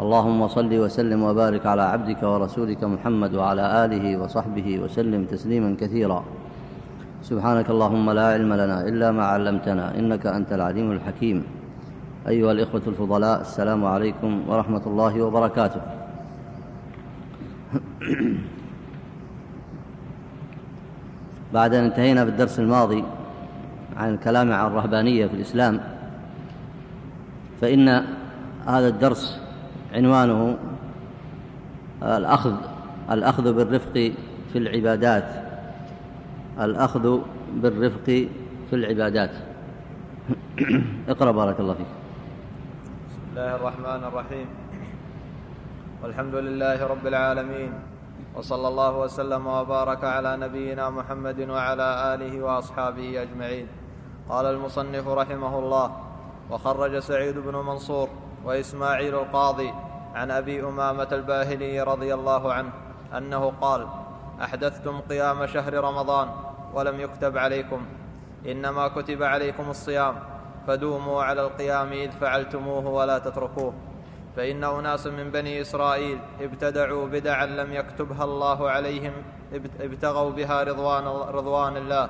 اللهم صل وسلم وبارك على عبدك ورسولك محمد وعلى آله وصحبه وسلم تسليما كثيرا. سبحانك اللهم لا علم لنا إلا ما علمتنا إنك أنت العليم الحكيم. أيها الإخوة الفضلاء السلام عليكم ورحمة الله وبركاته. بعد أن انتهينا في الدرس الماضي عن الكلام عن الرهبانية في الإسلام فإن هذا الدرس عنوانه الأخذ الأخذ بالرفق في العبادات. الأخذ بالرفق في العبادات. اقرأ بارك الله فيك. بسم الله الرحمن الرحيم. والحمد لله رب العالمين وصلى الله وسلم وبارك على نبينا محمد وعلى آله وأصحابه أجمعين. قال المصنف رحمه الله وخرج سعيد بن منصور وإسماعيل القاضي عن أبي أمامة الباهلي رضي الله عنه أنه قال أحدثتم قيام شهر رمضان ولم يكتب عليكم إنما كتب عليكم الصيام فدوموا على القيام إذ فعلتموه ولا تتركوه فإن أناس من بني إسرائيل ابتدعوا بدعا لم يكتبها الله عليهم ابتغوا بها رضوان, رضوان الله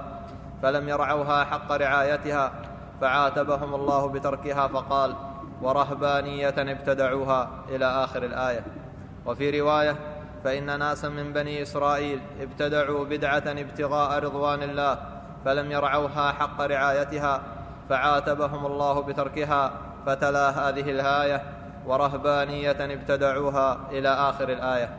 فلم يرعوها حق رعايتها فعاتبهم الله بتركها فقال ورهبانية ابتدعوها إلى آخر الآية. وفي رواية فإن ناسا من بني إسرائيل ابتدعوا بدعة ابتغاء رضوان الله فلم يرعوها حق رعايتها فعاتبهم الله بتركها فتلا هذه الآية ورهبانية ابتدعوها إلى آخر الآية.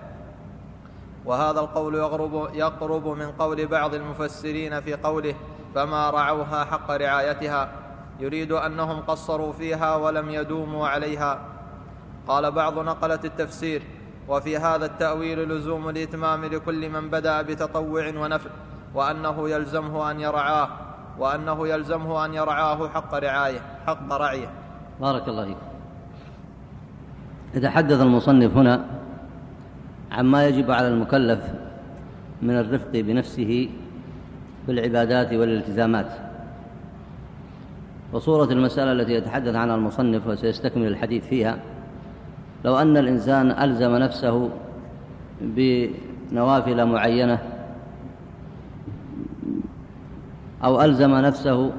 وهذا القول يقرب, يقرب من قول بعض المفسرين في قوله فما رعوها حق رعايتها. يريد أنهم قصروا فيها ولم يدوموا عليها. قال بعض نقلة التفسير وفي هذا التأويل لزوم الإتمام لكل من بدأ بتطوع ونفل وأنه يلزمه أن يرعاه وأنه يلزمه أن يرعاه حق رعاية حق رعية. بارك الله فيك. يتحدث المصنف هنا عما يجب على المكلف من الرفق بنفسه في العبادات والالتزامات. وصورة المسألة التي يتحدث عنها المصنف وسيستكمل الحديث فيها. لو أن الإنسان ألزم نفسه بنوافل معينة أو ألزم نفسه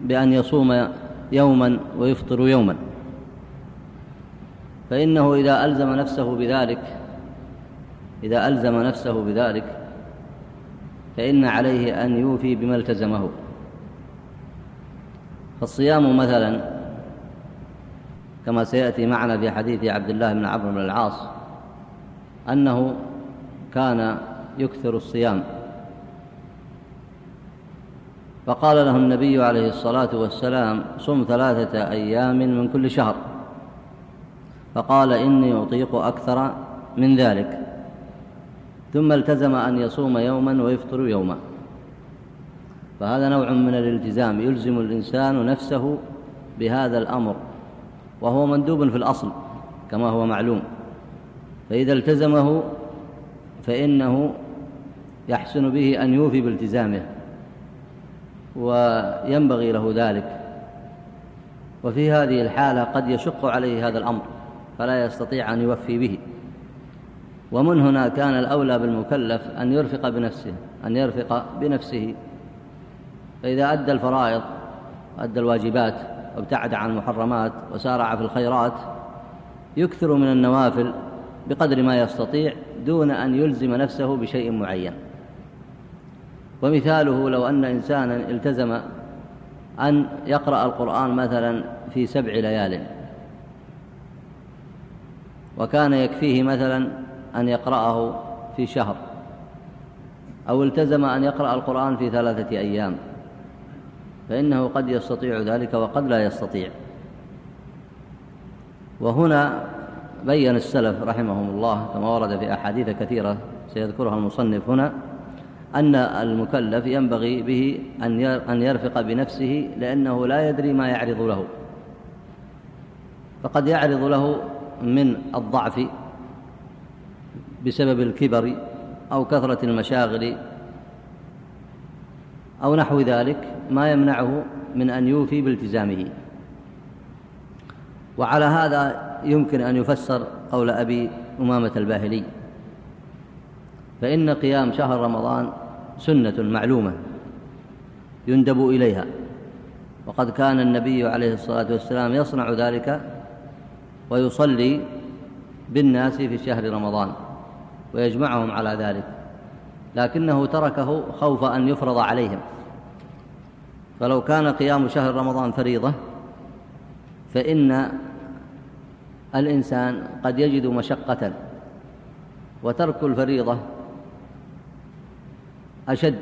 بأن يصوم يوما ويفطر يوما فإنه إذا ألزم نفسه بذلك إذا ألزم نفسه بذلك فإن عليه أن يوفي بما التزمه. فالصيام مثلا كما سيأتي معنا في حديث عبد الله بن عمرو بن العاص أنه كان يكثر الصيام. فقال له النبي عليه الصلاة والسلام صم ثلاثة أيام من كل شهر فقال إني أطيق أكثر من ذلك ثم التزم أن يصوم يوما ويفطر يوما. فهذا نوع من الالتزام يلزم الإنسان نفسه بهذا الأمر وهو مندوب في الأصل كما هو معلوم. فإذا التزمه فإنه يحسن به أن يوفي بالتزامه وينبغي له ذلك. وفي هذه الحالة قد يشق عليه هذا الأمر فلا يستطيع أن يوفي به. ومن هنا كان الأولى بالمكلف أن يرفق بنفسه أن يرفق بنفسه. فإذا أدى الفرائض أدى الواجبات وابتعد عن المحرمات وسارع في الخيرات يكثر من النوافل بقدر ما يستطيع دون أن يلزم نفسه بشيء معين. ومثاله لو أن إنسانا التزم أن يقرأ القرآن مثلا في سبع ليال. وكان يكفيه مثلا أن يقرأه في شهر. أو التزم أن يقرأ القرآن في ثلاثة أيام. فإنه قد يستطيع ذلك وقد لا يستطيع. وهنا بين السلف رحمهم الله كما ورد في أحاديث كثيرة سيذكرها المصنف هنا أن المكلف ينبغي به أن يرفق بنفسه لأنه لا يدري ما يعرض له. فقد يعرض له من الضعف بسبب الكبر أو كثرة المشاغل أو نحو ذلك. ما يمنعه من أن يوفي بالتزامه. وعلى هذا يمكن أن يفسر قول أبي أمامة الباهلي فإن قيام شهر رمضان سنة معلومة يندب إليها وقد كان النبي عليه الصلاة والسلام يصنع ذلك ويصلي بالناس في شهر رمضان ويجمعهم على ذلك لكنه تركه خوف أن يفرض عليهم. فلو كان قيام شهر رمضان فريضة فإن الإنسان قد يجد مشقة وترك الفريضة أشد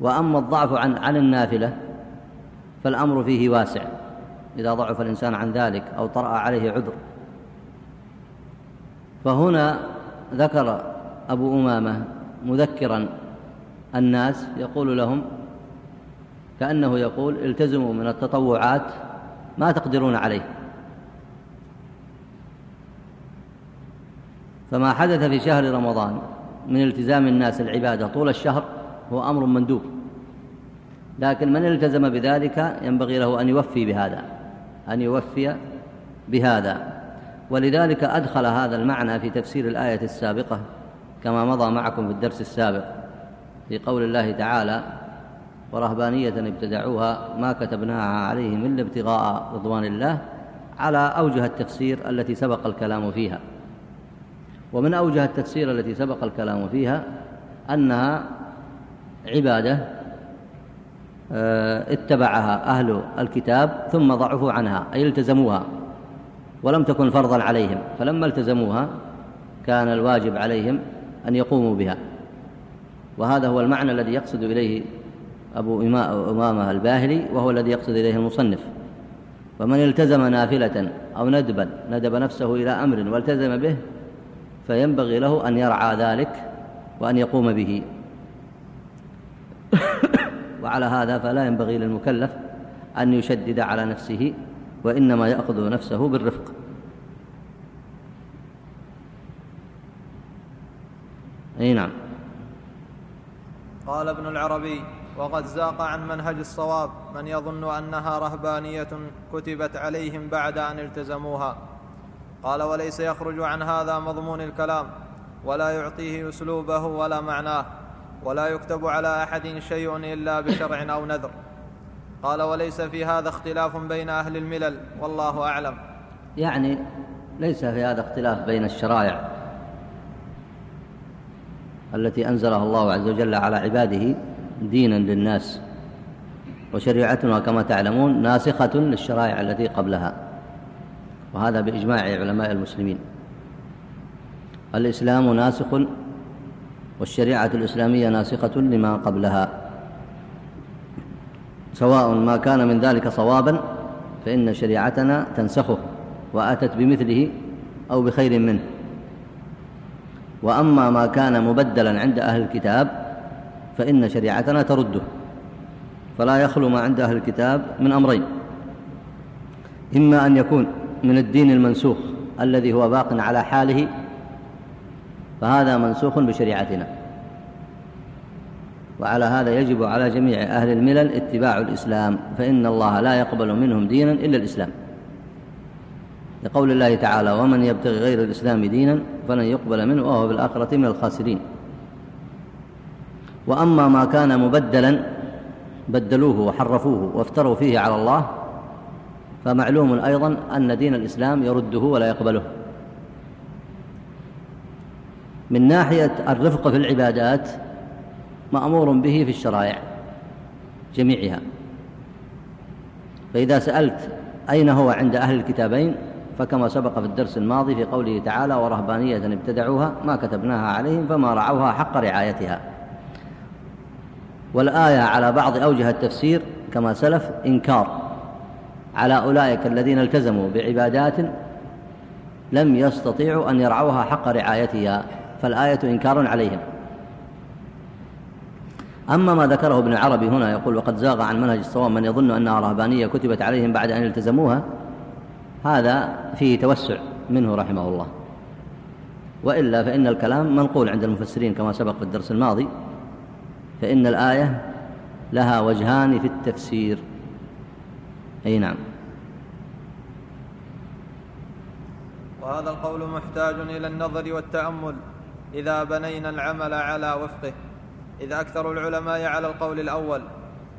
وأما الضعف عن عن النافلة فالأمر فيه واسع إذا ضعف الإنسان عن ذلك أو طرأ عليه عذر. فهنا ذكر أبو أمامة مذكرا الناس يقول لهم كأنه يقول التزموا من التطوعات ما تقدرون عليه. فما حدث في شهر رمضان من التزام الناس العبادة طول الشهر هو أمر مندوب. لكن من التزم بذلك ينبغي له أن يوفي بهذا أن يوفي بهذا. ولذلك أدخل هذا المعنى في تفسير الآية السابقة كما مضى معكم في الدرس السابق في قول الله تعالى ورهبانية ابتدعوها ما كتبناها عليهم إلا ابتغاء رضوان الله على أوجه التفسير التي سبق الكلام فيها. ومن أوجه التفسير التي سبق الكلام فيها أنها عبادة آه، اتبعها أهل الكتاب ثم ضعفوا عنها أي التزموها ولم تكن فرضا عليهم. فلما التزموها كان الواجب عليهم أن يقوموا بها. وهذا هو المعنى الذي يقصد إليه أبو أمامة الباهلي وهو الذي يقصد إليه المصنف. فمن التزم نافلة أو ندبا ندب نفسه إلى أمر والتزم به فينبغي له أن يرعى ذلك وأن يقوم به. وعلى هذا فلا ينبغي للمكلف أن يشدد على نفسه وإنما يأخذ نفسه بالرفق. أي نعم. قال ابن العربي وقد زاق عن منهج الصواب من يظن أنها رهبانية كتبت عليهم بعد أن التزموها. قال وليس يخرج عن هذا مضمون الكلام ولا يعطيه أسلوبه ولا معناه ولا يكتب على أحد شيء إلا بشرع أو نذر. قال وليس في هذا اختلاف بين أهل الملل والله أعلم. يعني ليس في هذا اختلاف بين الشرائع التي أنزلها الله عز وجل على عباده دينا للناس وشريعتنا كما تعلمون ناسخة للشرائع التي قبلها. وهذا بإجماع علماء المسلمين. الإسلام ناسخ والشريعة الإسلامية ناسخة لما قبلها. سواء ما كان من ذلك صوابا فإن شريعتنا تنسخه وأتت بمثله أو بخير منه. وأما ما كان مبدلا عند أهل الكتاب فإن شريعتنا ترده. فلا يخلو ما عند أهل الكتاب من أمرين. إما أن يكون من الدين المنسوخ الذي هو باق على حاله فهذا منسوخ بشريعتنا. وعلى هذا يجب على جميع أهل الملل اتباع الإسلام فإن الله لا يقبل منهم دينا إلا الإسلام. لقول الله تعالى ومن يبتغي غير الإسلام دينا فلن يقبل منه وهو بالآخرة من الخاسرين. وأما ما كان مبدلا بدلوه وحرفوه وافتروا فيه على الله فمعلوم أيضا أن دين الإسلام يرده ولا يقبله. من ناحية الرفق في العبادات مأمور به في الشرائع جميعها. فإذا سألت أين هو عند أهل الكتابين فكما سبق في الدرس الماضي في قوله تعالى ورهبانية ابتدعوها ما كتبناها عليهم فما رعوها حق رعايتها. والآية على بعض أوجه التفسير كما سلف إنكار على أولئك الذين التزموا بعبادات لم يستطيعوا أن يرعوها حق رعايتها فالآية إنكار عليهم. أما ما ذكره ابن عربي هنا يقول وقد زاغ عن منهج الصواب من يظن أنها رهبانية كتبت عليهم بعد أن التزموها. هذا فيه توسع منه رحمه الله. وإلا فإن الكلام منقول عند المفسرين كما سبق في الدرس الماضي. فإن الآية لها وجهان في التفسير. أي نعم. وهذا القول محتاج إلى النظر والتأمل. إذا بنينا العمل على وفقه إذ أكثر العلماء على القول الأول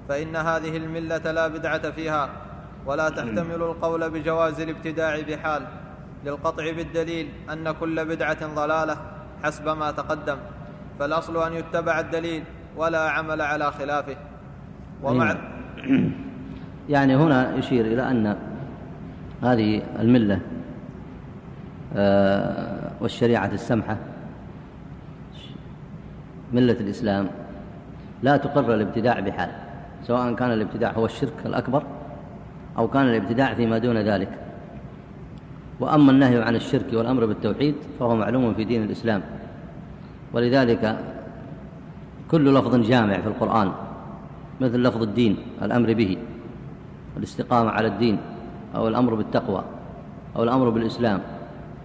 فإن هذه الملة لا بدعة فيها. ولا تحتمل القول بجواز الابتداع بحال. للقطع بالدليل أن كل بدعة ضلالة حسب ما تقدم. فالأصل أن يتبع الدليل. ولا عمل على خلافه. ومع يعني هنا يشير إلى أن هذه الملة آه، والشريعة السمحة ملة الإسلام لا تقر الابتداع بحال سواء كان الابتداع هو الشرك الأكبر أو كان الابتداع فيما دون ذلك. وأما النهي عن الشرك والأمر بالتوحيد فهو معلوم في دين الإسلام. ولذلك كل لفظ جامع في القرآن مثل لفظ الدين الأمر به والاستقامة على الدين أو الأمر بالتقوى أو الأمر بالإسلام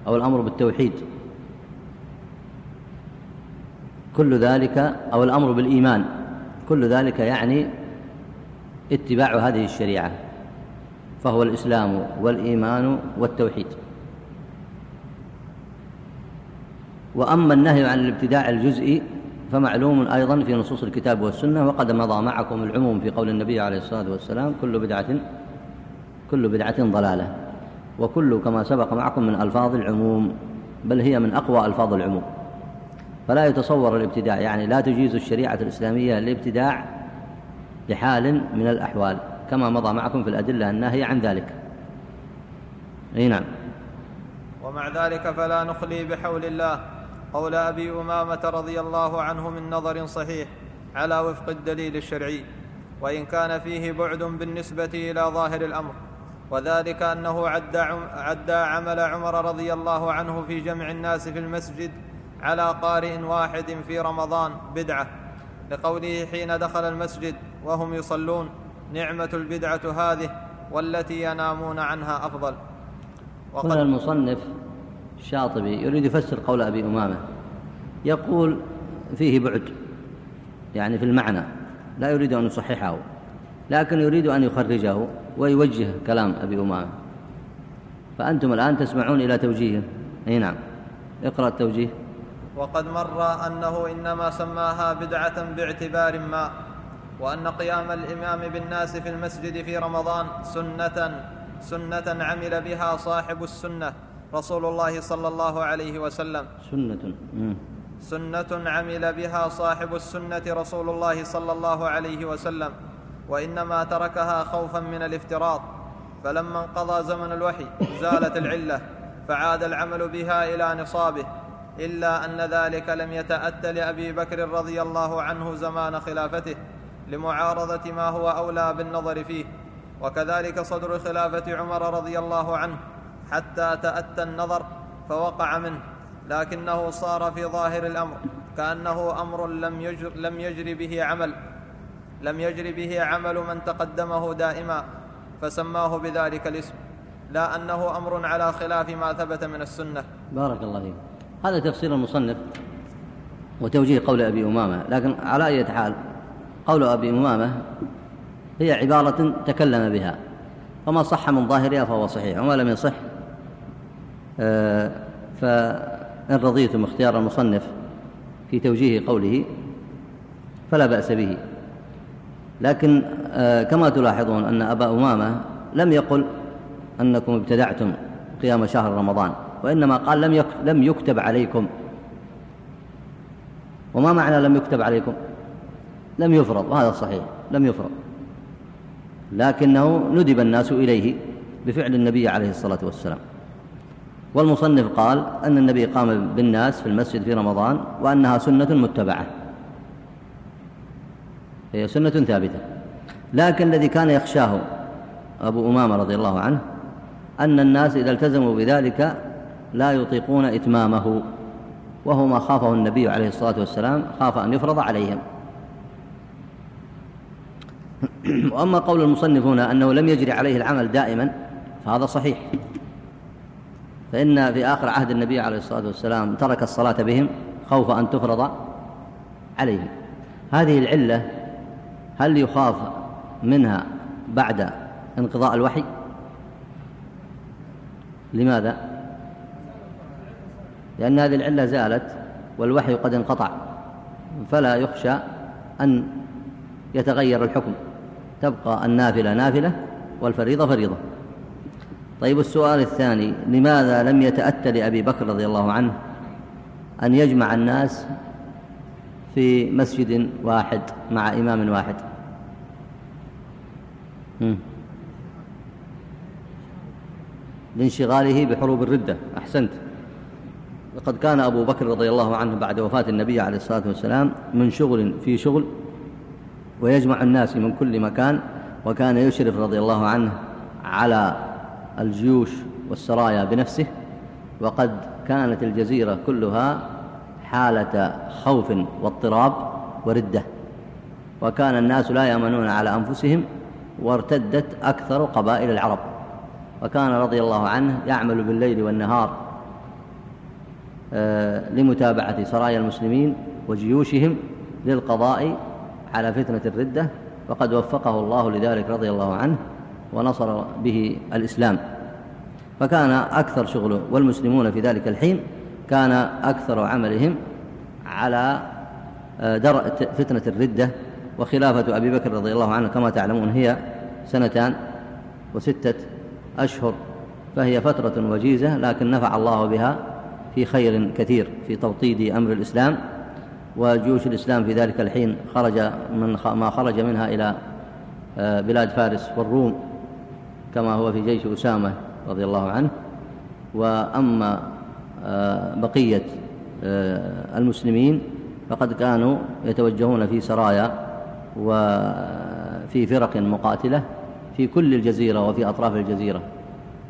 أو الأمر بالتوحيد. كل ذلك أو الأمر بالإيمان كل ذلك يعني اتباع هذه الشريعة فهو الإسلام والإيمان والتوحيد. وأما النهي عن الابتداع الجزئي فمعلوم أيضا في نصوص الكتاب والسنة وقد مضى معكم العموم في قول النبي عليه الصلاة والسلام كل بدعة كل بدعة ضلالة. وكل كما سبق معكم من ألفاظ العموم بل هي من أقوى ألفاظ العموم. فلا يتصور الابتداع يعني لا تجيز الشريعة الإسلامية الابتداع لحال من الأحوال كما مضى معكم في الأدلة الناهية عن ذلك. أي نعم. ومع ذلك فلا نخلي بحول الله قول أبي أمامة رضي الله عنه من نظر صحيح على وفق الدليل الشرعي وإن كان فيه بعد بالنسبة إلى ظاهر الأمر وذلك أنه عدى, عدى عمل عمر رضي الله عنه في جمع الناس في المسجد على قارئ واحد في رمضان بدعة لقوله حين دخل المسجد وهم يصلون نعمة البدعة هذه والتي ينامون عنها أفضل. وقد المصنف الشاطبي يريد يفسر قول أبي أمامة. يقول فيه بعد يعني في المعنى لا يريد أن يصححه لكن يريد أن يخرجه ويوجه كلام أبي أمامة. فأنتم الآن تسمعون إلى توجيهه أي نعم. اقرأ التوجيه. وقد مر أنه إنما سماها بدعة باعتبار ما وأن قيام الإمام بالناس في المسجد في رمضان سنة سنة عمل بها صاحب السنة. رسول الله صلى الله عليه وسلم سنه سنه عمل بها صاحب السنة رسول الله صلى الله عليه وسلم وانما تركها خوفا من الافتراط فلما انقضى زمن الوحي زالت العله فعاد العمل بها إلى نصابه الا ان ذلك لم يتات لابي بكر رضي الله عنه زمان خلافته لمعارضه ما هو اولى بالنظر فيه وكذلك صدر خلافه عمر رضي الله عنه حتى تأتى النظر فوقع منه لكنه صار في ظاهر الأمر كأنه أمر لم يجر, لم يجر به عمل لم يجر به عمل من تقدمه دائما فسماه بذلك الاسم لا أنه أمر على خلاف ما ثبت من السنة. بارك الله فيك. هذا تفسير المصنف وتوجيه قول أبي أمامة لكن على أي حال قول أبي أمامة هي عبارة تكلم بها وما صح من ظاهرها فهو صحيح وما لم يصح فإن رضيتم اختيار المصنف في توجيه قوله فلا بأس به. لكن آه، كما تلاحظون أن أبا أمامة لم يقل أنكم ابتدعتم قيام شهر رمضان وإنما قال لم لم يكتب عليكم. وما معنى لم يكتب عليكم؟ لم يفرض وهذا صحيح لم يفرض. لكنه ندب الناس إليه بفعل النبي عليه الصلاة والسلام. والمصنف قال أن النبي قام بالناس في المسجد في رمضان وأنها سنة متبعة. هي سنة ثابتة. لكن الذي كان يخشاه أبو أمامة رضي الله عنه أن الناس إذا التزموا بذلك لا يطيقون إتمامه وهو ما خافه النبي عليه الصلاة والسلام خاف أن يفرض عليهم. وأما قول المصنف هنا أنه لم يجري عليه العمل دائما فهذا صحيح. فإن في آخر عهد النبي عليه الصلاة والسلام ترك الصلاة بهم خوف أن تفرض عليهم. هذه العلة هل يخاف منها بعد انقضاء الوحي؟ لماذا؟ لأن هذه العلة زالت والوحي قد انقطع فلا يخشى أن يتغير الحكم. تبقى النافلة نافلة والفريضة فريضة. طيب السؤال الثاني لماذا لم يتأتى لأبي بكر رضي الله عنه أن يجمع الناس في مسجد واحد مع إمام واحد؟ لانشغاله بحروب الردة. أحسنت. لقد كان أبو بكر رضي الله عنه بعد وفاة النبي عليه الصلاة والسلام من شغل في شغل ويجمع الناس من كل مكان وكان يشرف رضي الله عنه على الجيوش والسرايا بنفسه وقد كانت الجزيرة كلها حالة خوف واضطراب وردة. وكان الناس لا يأمنون على أنفسهم وارتدت أكثر قبائل العرب. وكان رضي الله عنه يعمل بالليل والنهار آه، لمتابعة سرايا المسلمين وجيوشهم للقضاء على فتنة الردة. وقد وفقه الله لذلك رضي الله عنه. ونصر به الإسلام. فكان أكثر شغله والمسلمون في ذلك الحين كان أكثر عملهم على آه، درء فتنة الردة. وخلافة أبي بكر رضي الله عنه كما تعلمون هي سنتان وستة أشهر فهي فترة وجيزة لكن نفع الله بها في خير كثير في توطيد أمر الإسلام. وجيوش الإسلام في ذلك الحين خرج من ما خرج منها إلى آه، بلاد فارس والروم. كما هو في جيش أسامة رضي الله عنه. وأما آه، بقية آه، المسلمين فقد كانوا يتوجهون في سرايا وفي فرق مقاتلة في كل الجزيرة وفي أطراف الجزيرة.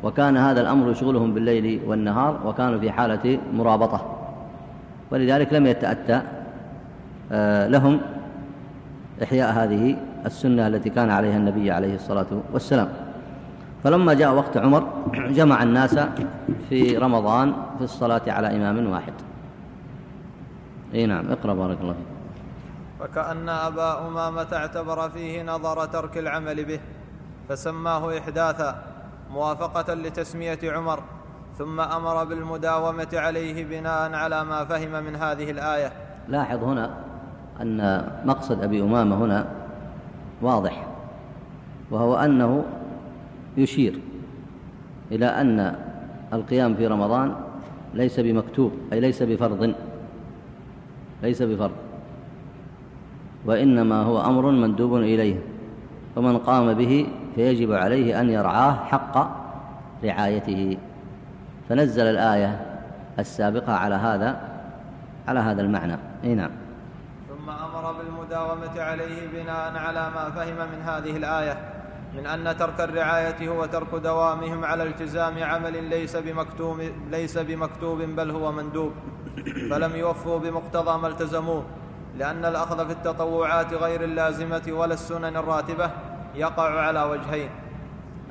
وكان هذا الأمر يشغلهم بالليل والنهار وكانوا في حالة مرابطة. ولذلك لم يتأتى آه، لهم إحياء هذه السنة التي كان عليها النبي عليه الصلاة والسلام. فلما جاء وقت عمر جمع الناس في رمضان في الصلاة على إمام واحد. إي نعم اقرأ بارك الله فيك. فكأن أبا أمامة اعتبر فيه نظر ترك العمل به فسماه إحداثا موافقة لتسمية عمر ثم أمر بالمداومة عليه بناء على ما فهم من هذه الآية. لاحظ هنا أن مقصد أبي أمامة هنا واضح وهو أنه يشير إلى أن القيام في رمضان ليس بمكتوب أي ليس بفرض ليس بفرض وإنما هو أمر مندوب إليه فمن قام به فيجب عليه أن يرعاه حق رعايته. فنزل الآية السابقة على هذا على هذا المعنى. أي نعم. ثم أمر بالمداومة عليه بناء على ما فهم من هذه الآية. من أن ترك الرعاية هو ترك دوامهم على التزام عمل ليس بمكتوب, ليس بمكتوب بل هو مندوب. فلم يوفوا بمقتضى ما التزموه لأن الأخذ في التطوعات غير اللازمة ولا السنن الراتبة يقع على وجهين.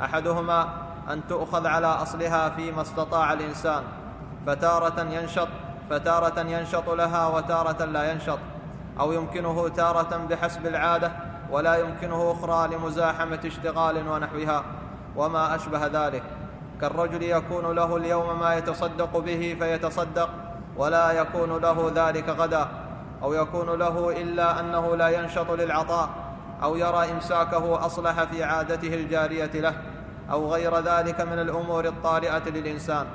أحدهما أن تؤخذ على أصلها فيما استطاع الإنسان فتارة ينشط فتارة ينشط لها وتارة لا ينشط أو يمكنه تارة بحسب العادة ولا يمكنه أخرى لمزاحمة اشتغال ونحوها وما أشبه ذلك. كالرجل يكون له اليوم ما يتصدق به فيتصدق ولا يكون له ذلك غدا. أو يكون له إلا أنه لا ينشط للعطاء أو يرى إمساكه أصلح في عادته الجارية له أو غير ذلك من الأمور الطارئة للإنسان.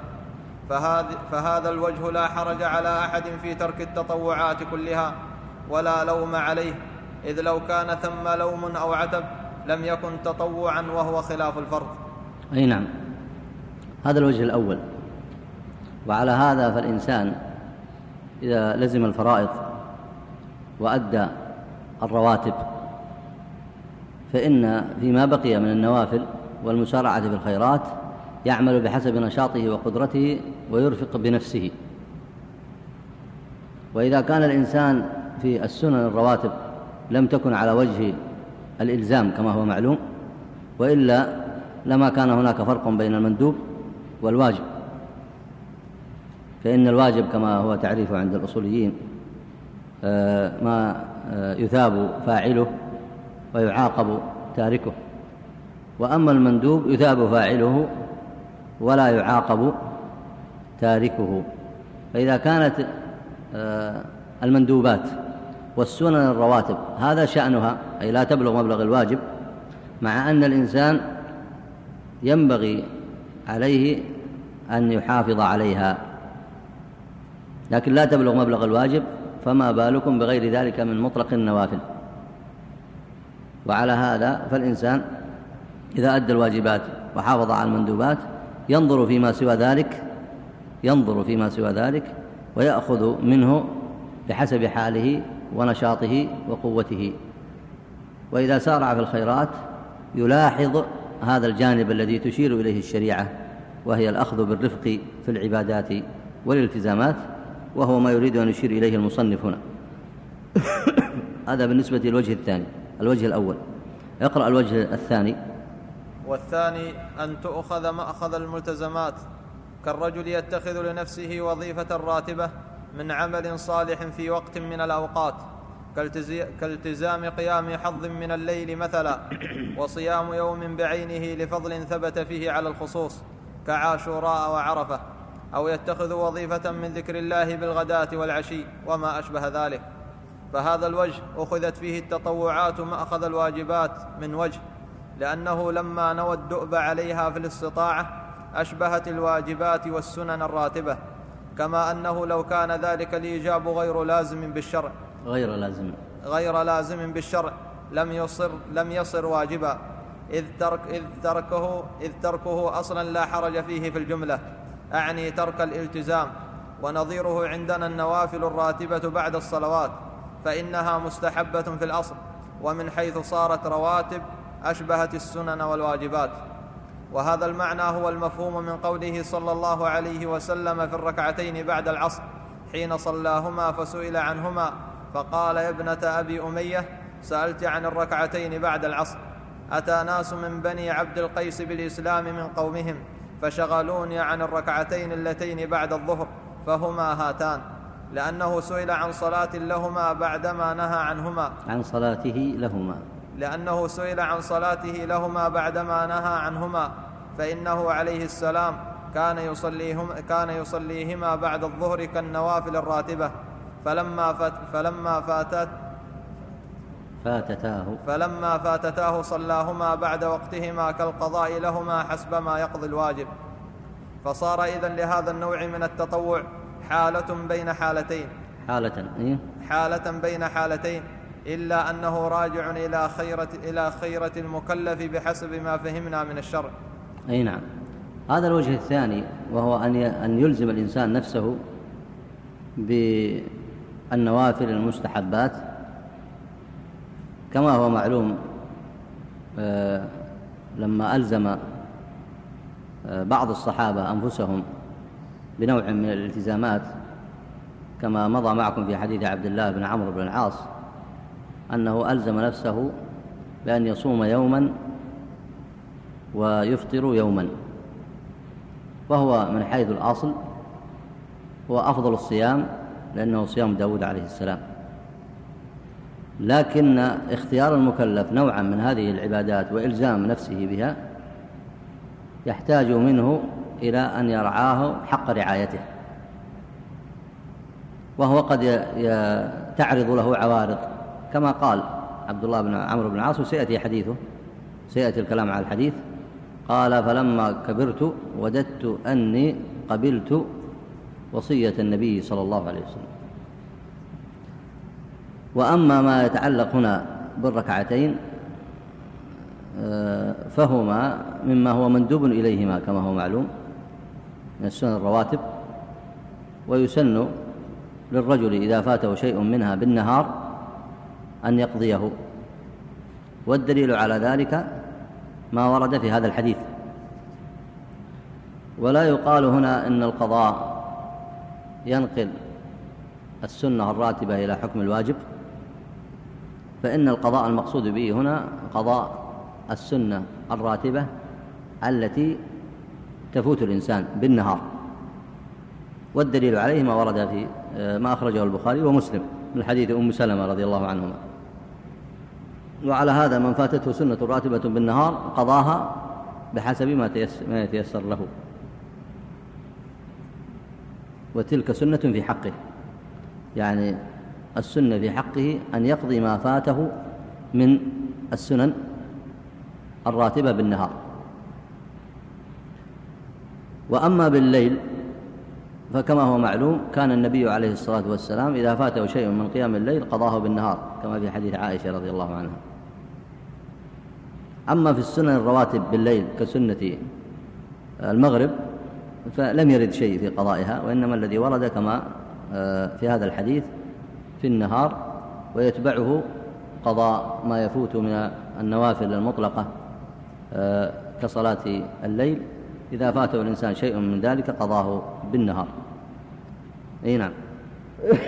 فهذا الوجه لا حرج على أحد في ترك التطوعات كلها ولا لوم عليه. إذ لو كان ثم لوم أو عتب لم يكن تطوعا وهو خلاف الفرض. أي نعم. هذا الوجه الأول. وعلى هذا فالإنسان إذا لزم الفرائض وأدى الرواتب فإن فيما بقي من النوافل والمسارعة في الخيرات يعمل بحسب نشاطه وقدرته ويرفق بنفسه. وإذا كان الإنسان في السنن الرواتب لم تكن على وجه الإلزام كما هو معلوم وإلا لما كان هناك فرق بين المندوب والواجب. فإن الواجب كما هو تعريفه عند الأصوليين آه، ما آه، يثاب فاعله ويعاقب تاركه. وأما المندوب يثاب فاعله ولا يعاقب تاركه. فإذا كانت آه، المندوبات والسنن الرواتب. هذا شأنها أي لا تبلغ مبلغ الواجب مع أن الإنسان ينبغي عليه أن يحافظ عليها. لكن لا تبلغ مبلغ الواجب فما بالكم بغير ذلك من مطلق النوافل. وعلى هذا فالإنسان إذا أدى الواجبات وحافظ على المندوبات ينظر فيما سوى ذلك ينظر فيما سوى ذلك ويأخذ منه بحسب حاله ونشاطه وقوته. وإذا سارع في الخيرات يلاحظ هذا الجانب الذي تشير إليه الشريعة وهي الأخذ بالرفق في العبادات والالتزامات وهو ما يريد أن يشير إليه المصنف هنا. هذا بالنسبة للوجه الثاني الوجه الأول. اقرأ الوجه الثاني. والثاني أن تؤخذ مأخذ الملتزمات كالرجل يتخذ لنفسه وظيفة راتبة من عمل صالح في وقت من الأوقات كالتزام قيام حظ من الليل مثلا وصيام يوم بعينه لفضل ثبت فيه على الخصوص كعاشوراء وعرفة أو يتخذ وظيفة من ذكر الله بالغداة والعشي وما أشبه ذلك. فهذا الوجه أخذت فيه التطوعات مأخذ الواجبات من وجه لأنه لما نوى الدؤب عليها في الاستطاعة أشبهت الواجبات والسنن الراتبة. كما أنه لو كان ذلك الإيجاب غير لازم بالشرع. غير لازم. غير لازم بالشرع. لم يصر لم يصر واجبا. إذ ترك إذ تركه إذ تركه أصلا لا حرج فيه في الجملة. أعني ترك الالتزام. ونظيره عندنا النوافل الراتبة بعد الصلوات. فإنها مستحبة في الأصل. ومن حيث صارت رواتب أشبهت السنن والواجبات. وهذا المعنى هو المفهوم من قوله صلى الله عليه وسلم في الركعتين بعد العصر حين صلاهما فسئل عنهما فقال يا ابنة أبي أمية سألت عن الركعتين بعد العصر أتى ناس من بني عبد القيس بالإسلام من قومهم فشغلوني عن الركعتين اللتين بعد الظهر فهما هاتان لأنه سئل عن صلاة لهما بعدما نهى عنهما. عن صلاته لهما. لأنه سئل عن صلاته لهما بعدما نهى عنهما. فإنه عليه السلام كان يصليهما, كان يصليهما بعد الظهر كالنوافل الراتبة. فلما فات فلما فاتت فاتتاه. فلما فاتتاه صلاهما بعد وقتهما كالقضاء لهما حسب ما يقضي الواجب. فصار إذن لهذا النوع من التطوع حالة بين حالتين. حالة إيه؟ حالة بين حالتين. إلا أنه راجع إلى خيرة إلى خيرة المكلف بحسب ما فهمنا من الشرع. أي نعم. هذا الوجه الثاني وهو أن يلزم الإنسان نفسه النوافل المستحبات كما هو معلوم آه، لما ألزم آه، بعض الصحابة أنفسهم بنوع من الالتزامات كما مضى معكم في حديث عبد الله بن عمرو بن العاص أنه ألزم نفسه بأن يصوم يوما ويفطر يوما. وهو من حيث الأصل هو أفضل الصيام لأنه صيام داود عليه السلام. لكن اختيار المكلف نوعا من هذه العبادات وإلزام نفسه بها يحتاج منه إلى أن يرعاه حق رعايته. وهو قد تعرض له عوارض. كما قال عبد الله بن عمرو بن العاص وسيأتي حديثه سيأتي الكلام على الحديث. قال فلما كبرت وددت أني قبلت وصية النبي صلى الله عليه وسلم. وأما ما يتعلق هنا بالركعتين آه، فهما مما هو مندوب إليهما كما هو معلوم من السنن الرواتب ويسن للرجل إذا فاته شيء منها بالنهار أن يقضيه. والدليل على ذلك ما ورد في هذا الحديث. ولا يقال هنا إن القضاء ينقل السنة الراتبة إلى حكم الواجب فإن القضاء المقصود به هنا قضاء السنة الراتبة التي تفوت الإنسان بالنهار. والدليل عليه ما ورد في آه، ما أخرجه البخاري ومسلم من حديث أم سلمة رضي الله عنهما. وعلى هذا من فاتته سنة راتبة بالنهار قضاها بحسب ما, يتيسر له. وتلك سنة في حقه. يعني السنة في حقه أن يقضي ما فاته من السنن الراتبة بالنهار. وأما بالليل فكما هو معلوم كان النبي عليه الصلاة والسلام إذا فاته شيء من قيام الليل قضاه بالنهار كما في حديث عائشة رضي الله عنها. أما في السنن الرواتب بالليل كسنة المغرب فلم يرد شيء في قضائها وإنما الذي ورد كما آه، في هذا الحديث في النهار ويتبعه قضاء ما يفوت من النوافل المطلقة آه، كصلاة الليل. إذا فاته الإنسان شيء من ذلك قضاه بالنهار. أي نعم.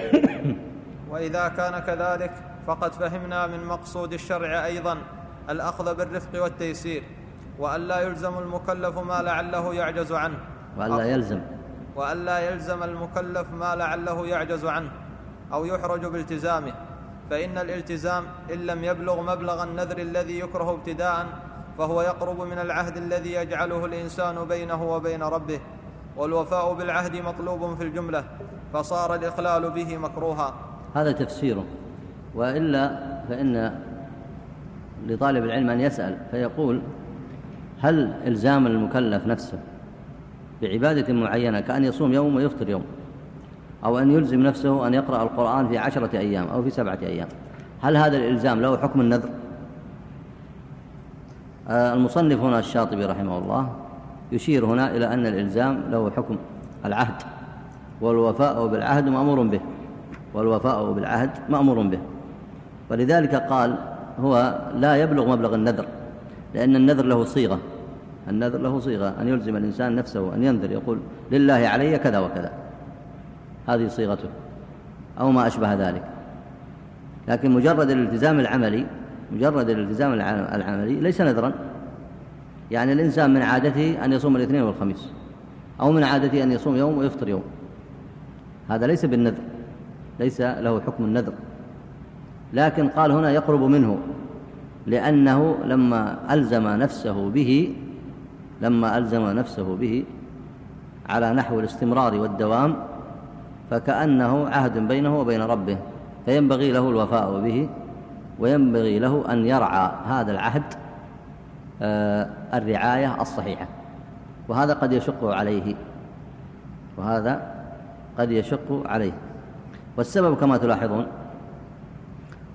وإذا كان كذلك فقد فهمنا من مقصود الشرع أيضا. الأخذ بالرفق والتيسير وأن لا يلزم المكلف ما لعله يعجز عنه. وأن لا يلزم. وأن لا يلزم المكلف ما لعله يعجز عنه أو يحرج بالتزامه. فإن الالتزام إن لم يبلغ مبلغ النذر الذي يكره ابتداء فهو يقرب من العهد الذي يجعله الإنسان بينه وبين ربه. والوفاء بالعهد مطلوب في الجملة فصار الإخلال به مكروها. هذا تفسيره. وإلا فإن لطالب العلم أن يسأل فيقول هل إلزام المكلف نفسه بعبادة معينة كأن يصوم يوم ويفطر يوم أو أن يلزم نفسه أن يقرأ القرآن في عشرة أيام أو في سبعة أيام هل هذا الإلزام له حكم النذر؟ آه، المصنف هنا الشاطبي رحمه الله يشير هنا إلى أن الإلزام له حكم العهد والوفاء بالعهد مأمور به والوفاء بالعهد مأمور به ولذلك قال هو لا يبلغ مبلغ النذر لأن النذر له صيغة. النذر له صيغة أن يلزم الإنسان نفسه أن ينذر يقول لله علي كذا وكذا. هذه صيغته أو ما أشبه ذلك. لكن مجرد الالتزام العملي مجرد الالتزام العملي ليس نذرا. يعني الإنسان من عادته أن يصوم الاثنين والخميس أو من عادته أن يصوم يوم ويفطر يوم. هذا ليس بالنذر ليس له حكم النذر. لكن قال هنا يقرب منه لأنه لما ألزم نفسه به لما ألزم نفسه به على نحو الاستمرار والدوام فكأنه عهد بينه وبين ربه فينبغي له الوفاء به وينبغي له أن يرعى هذا العهد آه، الرعاية الصحيحة. وهذا قد يشق عليه. وهذا قد يشق عليه. والسبب كما تلاحظون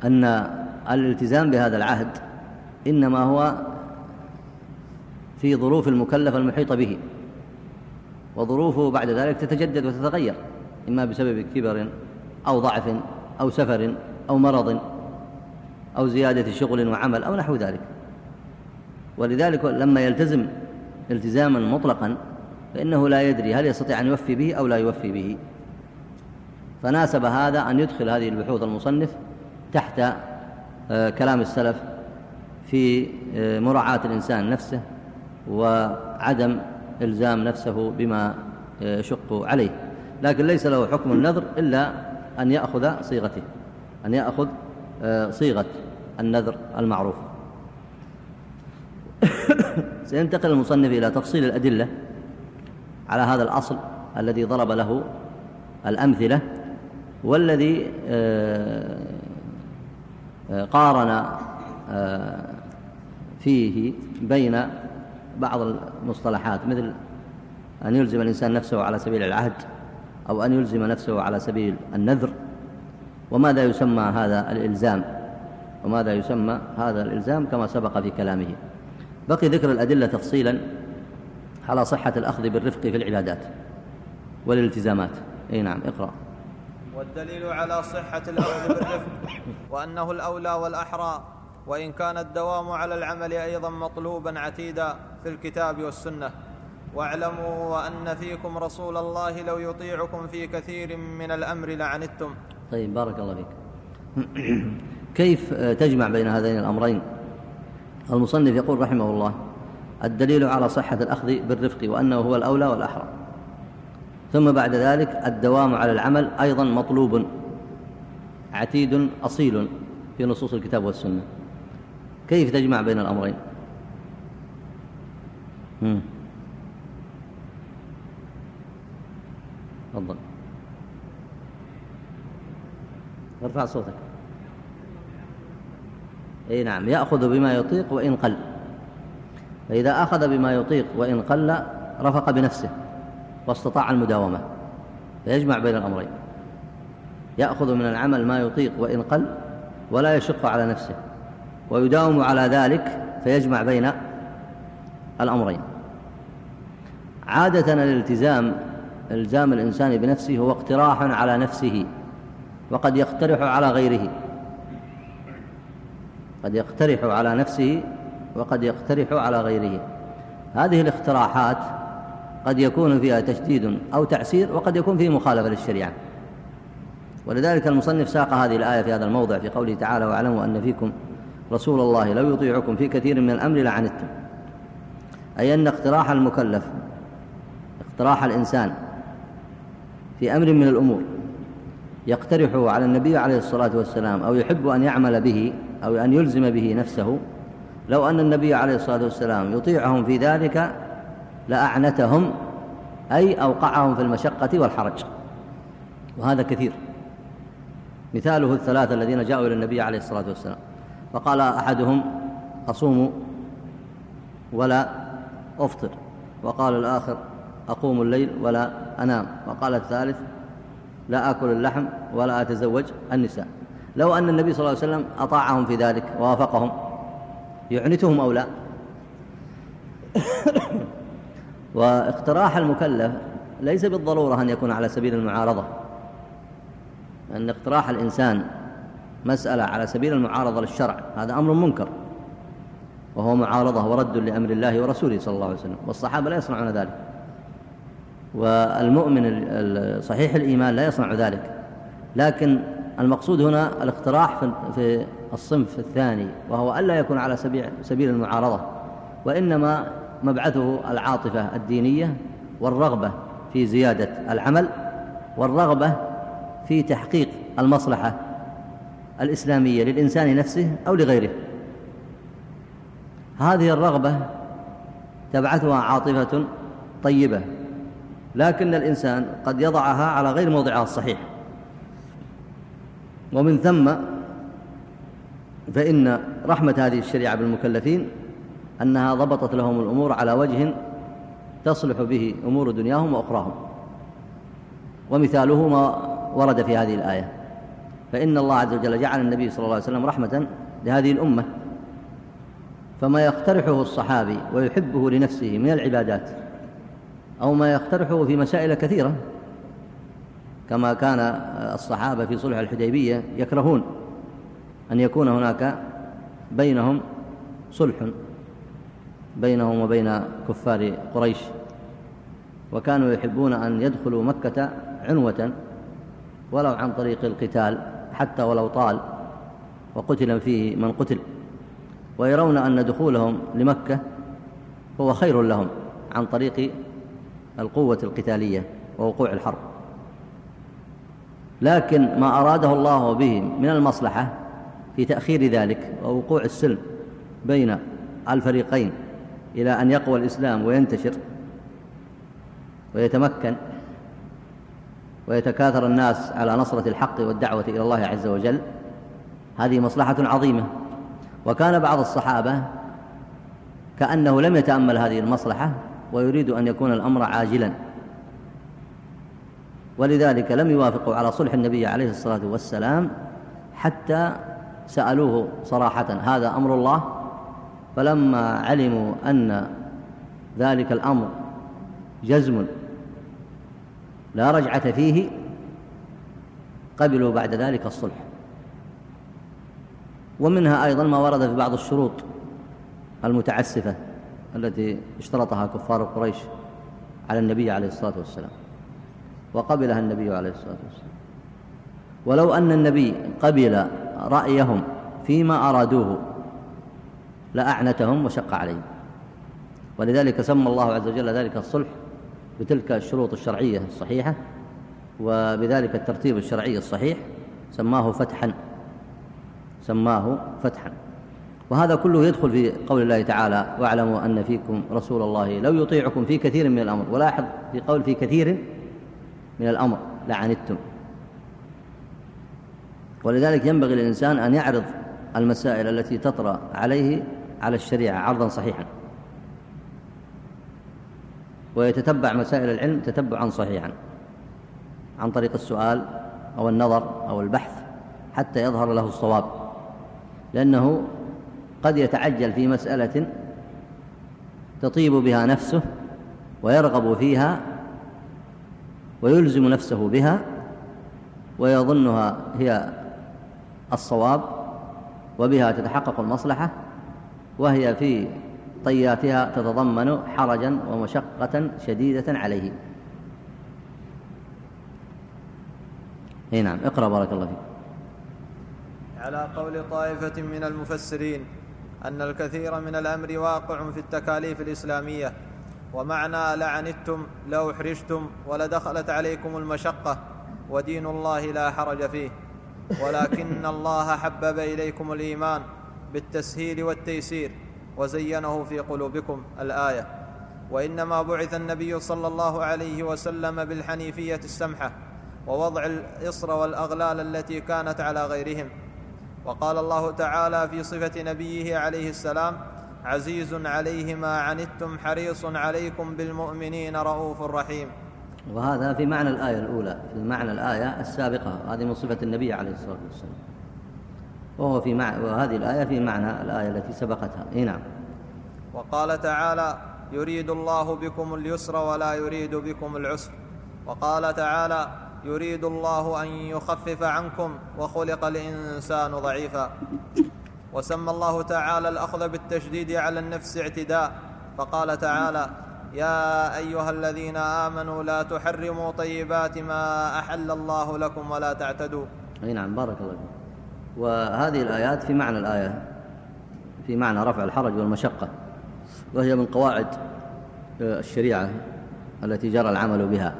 أن الالتزام بهذا العهد إنما هو في ظروف المكلف المحيطة به وظروفه بعد ذلك تتجدد وتتغير إما بسبب كبر أو ضعف أو سفر أو مرض أو زيادة شغل وعمل أو نحو ذلك. ولذلك لما يلتزم التزاما مطلقا فإنه لا يدري هل يستطيع أن يوفي به أو لا يوفي به. فناسب هذا أن يدخل هذه البحوث المصنف تحت آه، كلام السلف في آه، مراعاة الإنسان نفسه وعدم إلزام نفسه بما آه، يشق عليه. لكن ليس له حكم النذر إلا أن يأخذ صيغته أن يأخذ صيغة النذر المعروف. سينتقل المصنف إلى تفصيل الأدلة على هذا الأصل الذي ضرب له الأمثلة والذي قارن آه، فيه بين بعض المصطلحات مثل أن يلزم الإنسان نفسه على سبيل العهد أو أن يلزم نفسه على سبيل النذر. وماذا يسمى هذا الإلزام؟ وماذا يسمى هذا الإلزام؟ كما سبق في كلامه. بقي ذكر الأدلة تفصيلا على صحة الأخذ بالرفق في العبادات والالتزامات. أي نعم اقرأ. والدليل على صحة الأخذ بالرفق وأنه الأولى والأحرى وإن كان الدوام على العمل أيضا مطلوبا عتيدا في الكتاب والسنة. واعلموا وأن فيكم رسول الله لو يطيعكم في كثير من الأمر لعنتم. طيب بارك الله فيك. كيف تجمع بين هذين الأمرين؟ المصنف يقول رحمه الله الدليل على صحة الأخذ بالرفق وأنه هو الأولى والأحرى. ثم بعد ذلك الدوام على العمل أيضا مطلوب عتيد أصيل في نصوص الكتاب والسنة. كيف تجمع بين الأمرين؟ تفضل. ارفع صوتك. إي نعم يأخذ بما يطيق وإن قل. فإذا أخذ بما يطيق وإن قل رفق بنفسه. واستطاع المداومة فيجمع بين الأمرين. يأخذ من العمل ما يطيق وإن قل ولا يشق على نفسه ويداوم على ذلك فيجمع بين الأمرين. عادة الالتزام الزام الإنسان بنفسه هو اقتراح على نفسه وقد يقترح على غيره. قد يقترح على نفسه وقد يقترح على غيره. هذه الاقتراحات قد يكون فيها تشديد أو تعسير وقد يكون فيه مخالفة للشريعة. ولذلك المصنف ساق هذه الآية في هذا الموضع في قوله تعالى واعلموا أن فيكم رسول الله لو يطيعكم في كثير من الأمر لعنتم. أي أن اقتراح المكلف اقتراح الإنسان في أمر من الأمور يقترحه على النبي عليه الصلاة والسلام أو يحب أن يعمل به أو أن يلزم به نفسه لو أن النبي عليه الصلاة والسلام يطيعهم في ذلك لأعنتهم أي أوقعهم في المشقة والحرج. وهذا كثير. مثاله الثلاثة الذين جاءوا إلى النبي عليه الصلاة والسلام. فقال أحدهم أصوم ولا أفطر. وقال الآخر أقوم الليل ولا أنام. وقال الثالث لا آكل اللحم ولا أتزوج النساء. لو أن النبي صلى الله عليه وسلم أطاعهم في ذلك ووافقهم يعنتهم أو لا؟ واقتراح المكلف ليس بالضرورة أن يكون على سبيل المعارضة أن اقتراح الإنسان مسألة على سبيل المعارضة للشرع هذا أمر منكر وهو معارضة ورد لأمر الله ورسوله صلى الله عليه وسلم والصحابة لا يصنعون ذلك والمؤمن صحيح الإيمان لا يصنع ذلك لكن المقصود هنا الاقتراح في الصنف الثاني وهو ألا يكون على سبيل المعارضة وإنما مبعثه العاطفة الدينية والرغبة في زيادة العمل والرغبة في تحقيق المصلحة الإسلامية للإنسان نفسه أو لغيره. هذه الرغبة تبعثها عاطفة طيبة لكن الإنسان قد يضعها على غير موضعها الصحيح. ومن ثم فإن رحمة هذه الشريعة بالمكلفين أنها ضبطت لهم الأمور على وجه تصلح به أمور دنياهم وأخراهم. ومثاله ما ورد في هذه الآية. فإن الله عز وجل جعل النبي صلى الله عليه وسلم رحمة لهذه الأمة. فما يقترحه الصحابي ويحبه لنفسه من العبادات أو ما يقترحه في مسائل كثيرة كما كان الصحابة في صلح الحديبية يكرهون أن يكون هناك بينهم صلح. بينهم وبين كفار قريش. وكانوا يحبون أن يدخلوا مكة عنوة ولو عن طريق القتال حتى ولو طال وقتل فيه من قتل. ويرون أن دخولهم لمكة هو خير لهم عن طريق القوة القتالية ووقوع الحرب. لكن ما أراده الله بهم من المصلحة في تأخير ذلك ووقوع السلم بين الفريقين إلى أن يقوى الإسلام وينتشر ويتمكن ويتكاثر الناس على نصرة الحق والدعوة إلى الله عز وجل. هذه مصلحة عظيمة. وكان بعض الصحابة كأنه لم يتأمل هذه المصلحة ويريد أن يكون الأمر عاجلا. ولذلك لم يوافقوا على صلح النبي عليه الصلاة والسلام حتى سألوه صراحة هذا أمر الله؟ فلما علموا أن ذلك الأمر جزم لا رجعة فيه قبلوا بعد ذلك الصلح. ومنها أيضا ما ورد في بعض الشروط المتعسفة التي اشترطها كفار قريش على النبي عليه الصلاة والسلام وقبلها النبي عليه الصلاة والسلام. ولو أن النبي قبل رأيهم فيما أرادوه لأعنتهم وشق عليهم. ولذلك سمى الله عز وجل ذلك الصلح بتلك الشروط الشرعية الصحيحة وبذلك الترتيب الشرعي الصحيح سماه فتحا. سماه فتحا. وهذا كله يدخل في قول الله تعالى واعلموا أن فيكم رسول الله لو يطيعكم في كثير من الأمر. ولاحظ في قول في كثير من الأمر لعنتم. ولذلك ينبغي للإنسان أن يعرض المسائل التي تطرأ عليه على الشريعة عرضا صحيحا. ويتتبع مسائل العلم تتبعا صحيحا. عن طريق السؤال أو النظر أو البحث حتى يظهر له الصواب. لأنه قد يتعجل في مسألة تطيب بها نفسه ويرغب فيها ويلزم نفسه بها ويظنها هي الصواب وبها تتحقق المصلحة وهي في طياتها تتضمن حرجا ومشقة شديدة عليه. إي نعم اقرأ بارك الله فيك. على قول طائفة من المفسرين أن الكثير من الأمر واقع في التكاليف الإسلامية ومعنى لعنتم لو احرجتم ولدخلت عليكم المشقة ودين الله لا حرج فيه ولكن الله حبب إليكم الإيمان بالتسهيل والتيسير وزينه في قلوبكم الآية. وإنما بعث النبي صلى الله عليه وسلم بالحنيفية السمحة ووضع الإصر والأغلال التي كانت على غيرهم. وقال الله تعالى في صفة نبيه عليه السلام عزيز عليه ما عنتم حريص عليكم بالمؤمنين رؤوف رحيم. وهذا في معنى الآية الأولى في معنى الآية السابقة هذه من صفة النبي عليه الصلاة والسلام. وهو في مع... وهذه الآية في معنى الآية التي سبقتها. إيه نعم. وقال تعالى يريد الله بكم اليسر ولا يريد بكم العسر. وقال تعالى يريد الله أن يخفف عنكم وخلق الإنسان ضعيفا. وسمى الله تعالى الأخذ بالتشديد على النفس اعتداء. فقال تعالى يا أيها الذين آمنوا لا تحرموا طيبات ما أحل الله لكم ولا تعتدوا. إي نعم بارك الله فيك وهذه الآيات في معنى الآية في معنى رفع الحرج والمشقة وهي من قواعد الشريعة التي جرى العمل بها.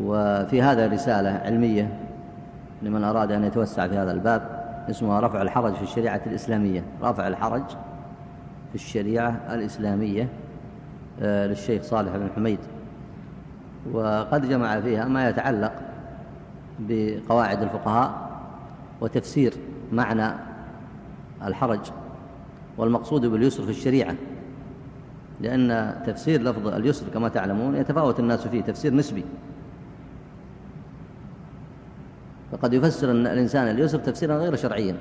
وفي هذا رسالة علمية لمن أراد أن يتوسع في هذا الباب اسمها رفع الحرج في الشريعة الإسلامية. رفع الحرج في الشريعة الإسلامية آه، للشيخ صالح بن حميد. وقد جمع فيها ما يتعلق بقواعد الفقهاء وتفسير معنى الحرج والمقصود باليسر في الشريعة لأن تفسير لفظ اليسر كما تعلمون يتفاوت الناس فيه تفسير نسبي. فقد يفسر الإنسان اليسر تفسيرا غير شرعيا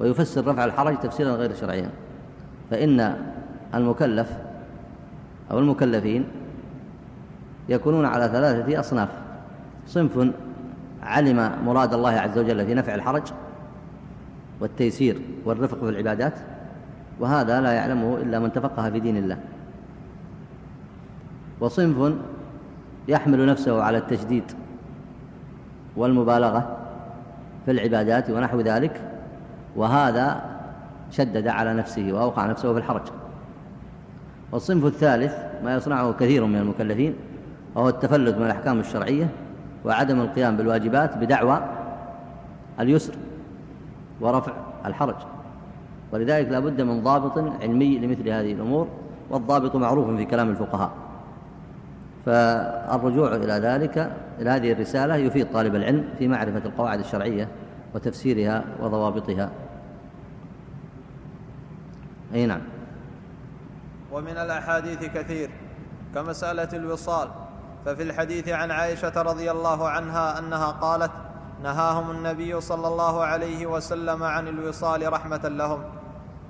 ويفسر رفع الحرج تفسيرا غير شرعيا. فإن المكلف أو المكلفين يكونون على ثلاثة أصناف صنف علم مراد الله عز وجل في نفع الحرج والتيسير والرفق في العبادات وهذا لا يعلمه إلا من تفقه في دين الله. وصنف يحمل نفسه على التشديد والمبالغة في العبادات ونحو ذلك وهذا شدد على نفسه وأوقع نفسه في الحرج. والصنف الثالث ما يصنعه كثير من المكلفين وهو التفلت من الأحكام الشرعية وعدم القيام بالواجبات بدعوى اليسر ورفع الحرج. ولذلك لا بد من ضابط علمي لمثل هذه الأمور والضابط معروف في كلام الفقهاء. فالرجوع إلى ذلك إلى هذه الرسالة يفيد طالب العلم في معرفة القواعد الشرعية وتفسيرها وضوابطها. أي نعم. ومن الأحاديث كثير كمسألة الوصال. ففي الحديث عن عائشة رضي الله عنها أنها قالت نهاهم النبي صلى الله عليه وسلم عن الوصال رحمة لهم.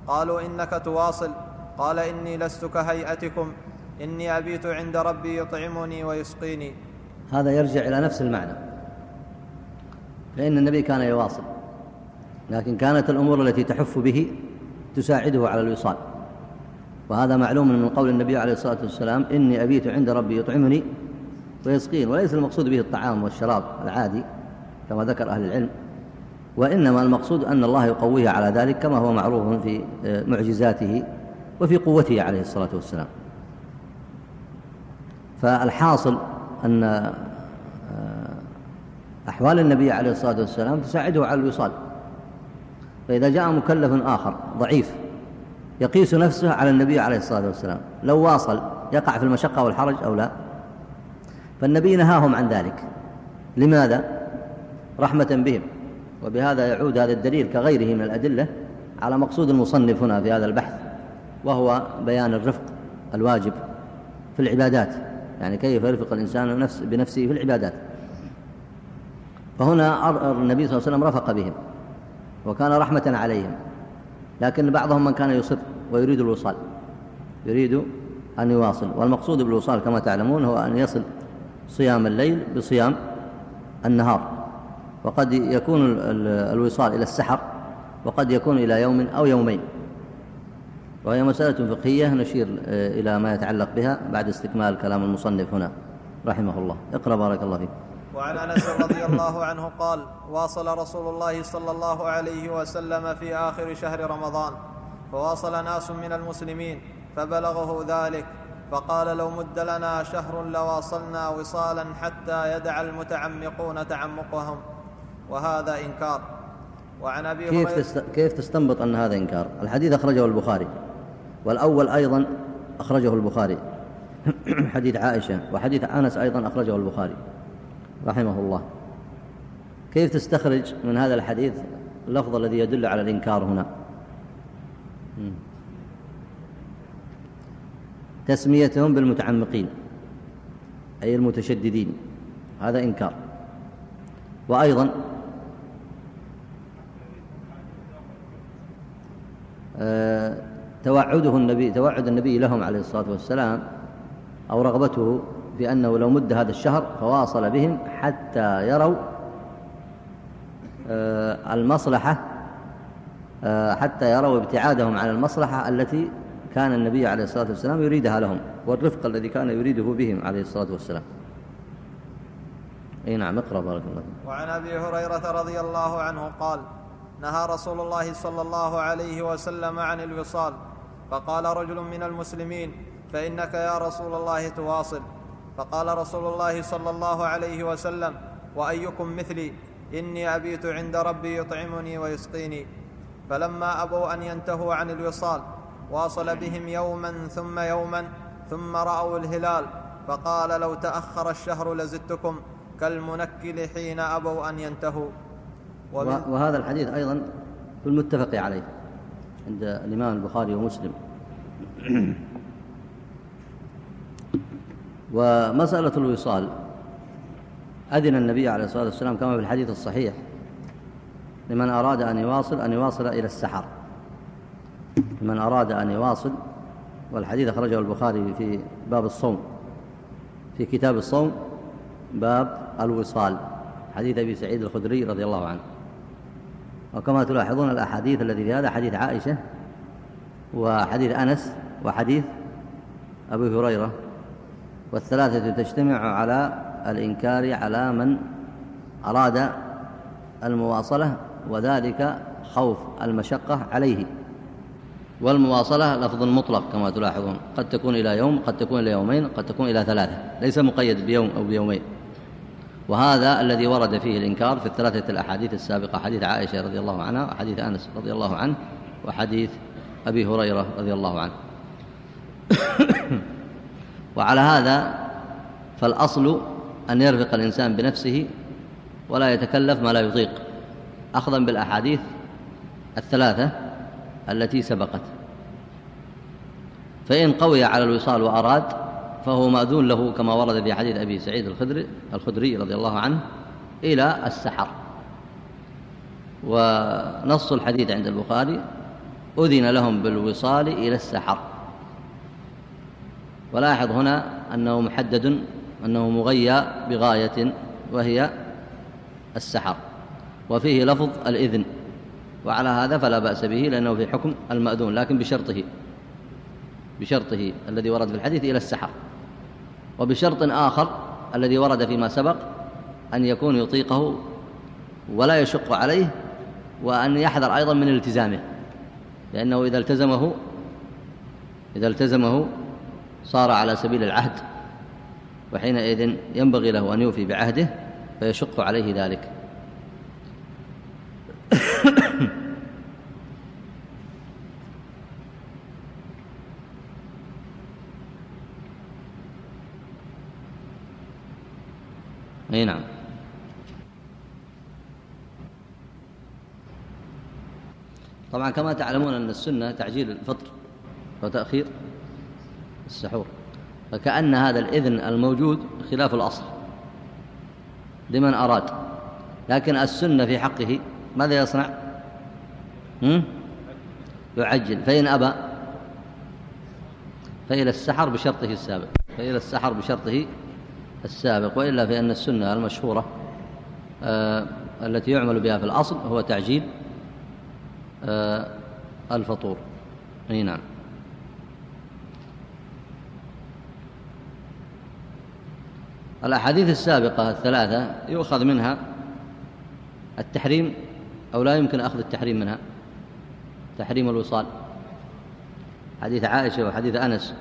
قالوا إنك تواصل. قال إني لست كهيئتكم. إني أبيت عند ربي يطعمني ويسقيني. هذا يرجع إلى نفس المعنى. فإن النبي كان يواصل لكن كانت الأمور التي تحف به تساعده على الوصال. وهذا معلوم من قول النبي عليه الصلاة والسلام إني أبيت عند ربي يطعمني ويسقين وليس المقصود به الطعام والشراب العادي كما ذكر أهل العلم وإنما المقصود أن الله يقويه على ذلك كما هو معروف في معجزاته وفي قوته عليه الصلاة والسلام. فالحاصل أن آه، أحوال النبي عليه الصلاة والسلام تساعده على الوصال. فإذا جاء مكلف آخر ضعيف يقيس نفسه على النبي عليه الصلاة والسلام لو واصل يقع في المشقة والحرج أو لا؟ فالنبي نهاهم عن ذلك. لماذا؟ رحمة بهم. وبهذا يعود هذا الدليل كغيره من الأدلة على مقصود المصنف هنا في هذا البحث وهو بيان الرفق الواجب في العبادات. يعني كيف يرفق الإنسان نفس بنفسه في العبادات. فهنا النبي صلى الله عليه وسلم رفق بهم وكان رحمة عليهم. لكن بعضهم من كان يصر ويريد الوصال يريد أن يواصل. والمقصود بالوصال كما تعلمون هو أن يصل صيام الليل بصيام النهار. وقد يكون الوصال إلى السحر وقد يكون إلى يوم أو يومين. وهي مسألة فقهية نشير آه، إلى ما يتعلق بها بعد استكمال كلام المصنف هنا رحمه الله. اقرأ بارك الله فيك. وعن أنس رضي الله عنه قال واصل رسول الله صلى الله عليه وسلم في آخر شهر رمضان فواصل ناس من المسلمين فبلغه ذلك. فقال لو مد لنا شهر لواصلنا وصالا حتى يدع المتعمقون تعمقهم. وهذا إنكار. وعن أبي كيف تست... كيف تستنبط أن هذا إنكار؟ الحديث أخرجه البخاري والأول أيضا أخرجه البخاري. حديث عائشة وحديث أنس أيضا أخرجه البخاري رحمه الله. كيف تستخرج من هذا الحديث اللفظ الذي يدل على الإنكار هنا؟ تسميتهم بالمتعمقين أي المتشددين هذا إنكار. وأيضا آه توعده النبي توعد النبي لهم عليه الصلاة والسلام أو رغبته في أنه لو مد هذا الشهر فواصل بهم حتى يروا آه، المصلحة آه، حتى يروا ابتعادهم عن المصلحة التي كان النبي عليه الصلاة والسلام يريدها لهم والرفق الذي كان يريده بهم عليه الصلاة والسلام. أي نعم اقرأ بارك الله وعن أبي هريرة رضي الله عنه قال نهى رسول الله صلى الله عليه وسلم عن الوصال فقال رجل من المسلمين فإنك يا رسول الله تواصل. فقال رسول الله صلى الله عليه وسلم وأيكم مثلي؟ إني ابيت عند ربي يطعمني ويسقيني. فلما أبوا أن ينتهوا عن الوصال واصل بهم يوما ثم يوما ثم رأوا الهلال فقال لو تأخر الشهر لزدتكم كالمنكل حين أبوا أن ينتهوا. وهذا الحديث أيضا في المتفق عليه عند الإمام البخاري ومسلم. ومسألة الوصال. أذن النبي عليه الصلاة والسلام كما في الحديث الصحيح لمن أراد أن يواصل أن يواصل إلى السحر. لمن أراد أن يواصل والحديث أخرجه البخاري في باب الصوم في كتاب الصوم باب الوصال حديث أبي سعيد الخدري رضي الله عنه. وكما تلاحظون الأحاديث التي في هذا حديث عائشة وحديث أنس وحديث أبي هريرة والثلاثة تجتمع على الإنكار على من أراد المواصلة وذلك خوف المشقة عليه. والمواصلة لفظ مطلق كما تلاحظون. قد تكون إلى يوم قد تكون إلى يومين قد تكون إلى ثلاثة. ليس مقيد بيوم أو بيومين. وهذا الذي ورد فيه الإنكار في الثلاثة الأحاديث السابقة حديث عائشة رضي الله عنها وحديث أنس رضي الله عنه وحديث أبي هريرة رضي الله عنه. وعلى هذا فالأصل أن يرفق الإنسان بنفسه ولا يتكلف ما لا يطيق. أخذا بالأحاديث الثلاثة التي سبقت. فإن قوي على الوصال وأراد فهو مأذون له كما ورد في حديث أبي سعيد الخدري, الخدري رضي الله عنه إلى السحر. ونص الحديث عند البخاري أذن لهم بالوصال إلى السحر. ولاحظ هنا أنه محدد أنه مغيى بغاية وهي السحر. وفيه لفظ الإذن. وعلى هذا فلا بأس به لأنه في حكم المأذون لكن بشرطه بشرطه الذي ورد في الحديث إلى السحر. وبشرط آخر الذي ورد فيما سبق أن يكون يطيقه ولا يشق عليه وأن يحذر أيضا من التزامه. لأنه إذا التزمه إذا التزمه صار على سبيل العهد وحينئذ ينبغي له أن يوفي بعهده فيشق عليه ذلك. إي نعم. طبعا كما تعلمون أن السنة تعجيل الفطر وتأخير السحور فكأن هذا الإذن الموجود خلاف الأصل لمن أراد لكن السنة في حقه ماذا يصنع؟ يعجل فإن أبى فإلى السحر بشرطه السابق فإلى السحر بشرطه السابق وإلا فإن السنة المشهورة آه التي يعمل بها في الأصل هو تعجيل آه الفطور. أي نعم. الأحاديث السابقة الثلاثة يؤخذ منها التحريم أو لا يمكن أخذ التحريم منها. تحريم الوصال. حديث عائشة وحديث أنس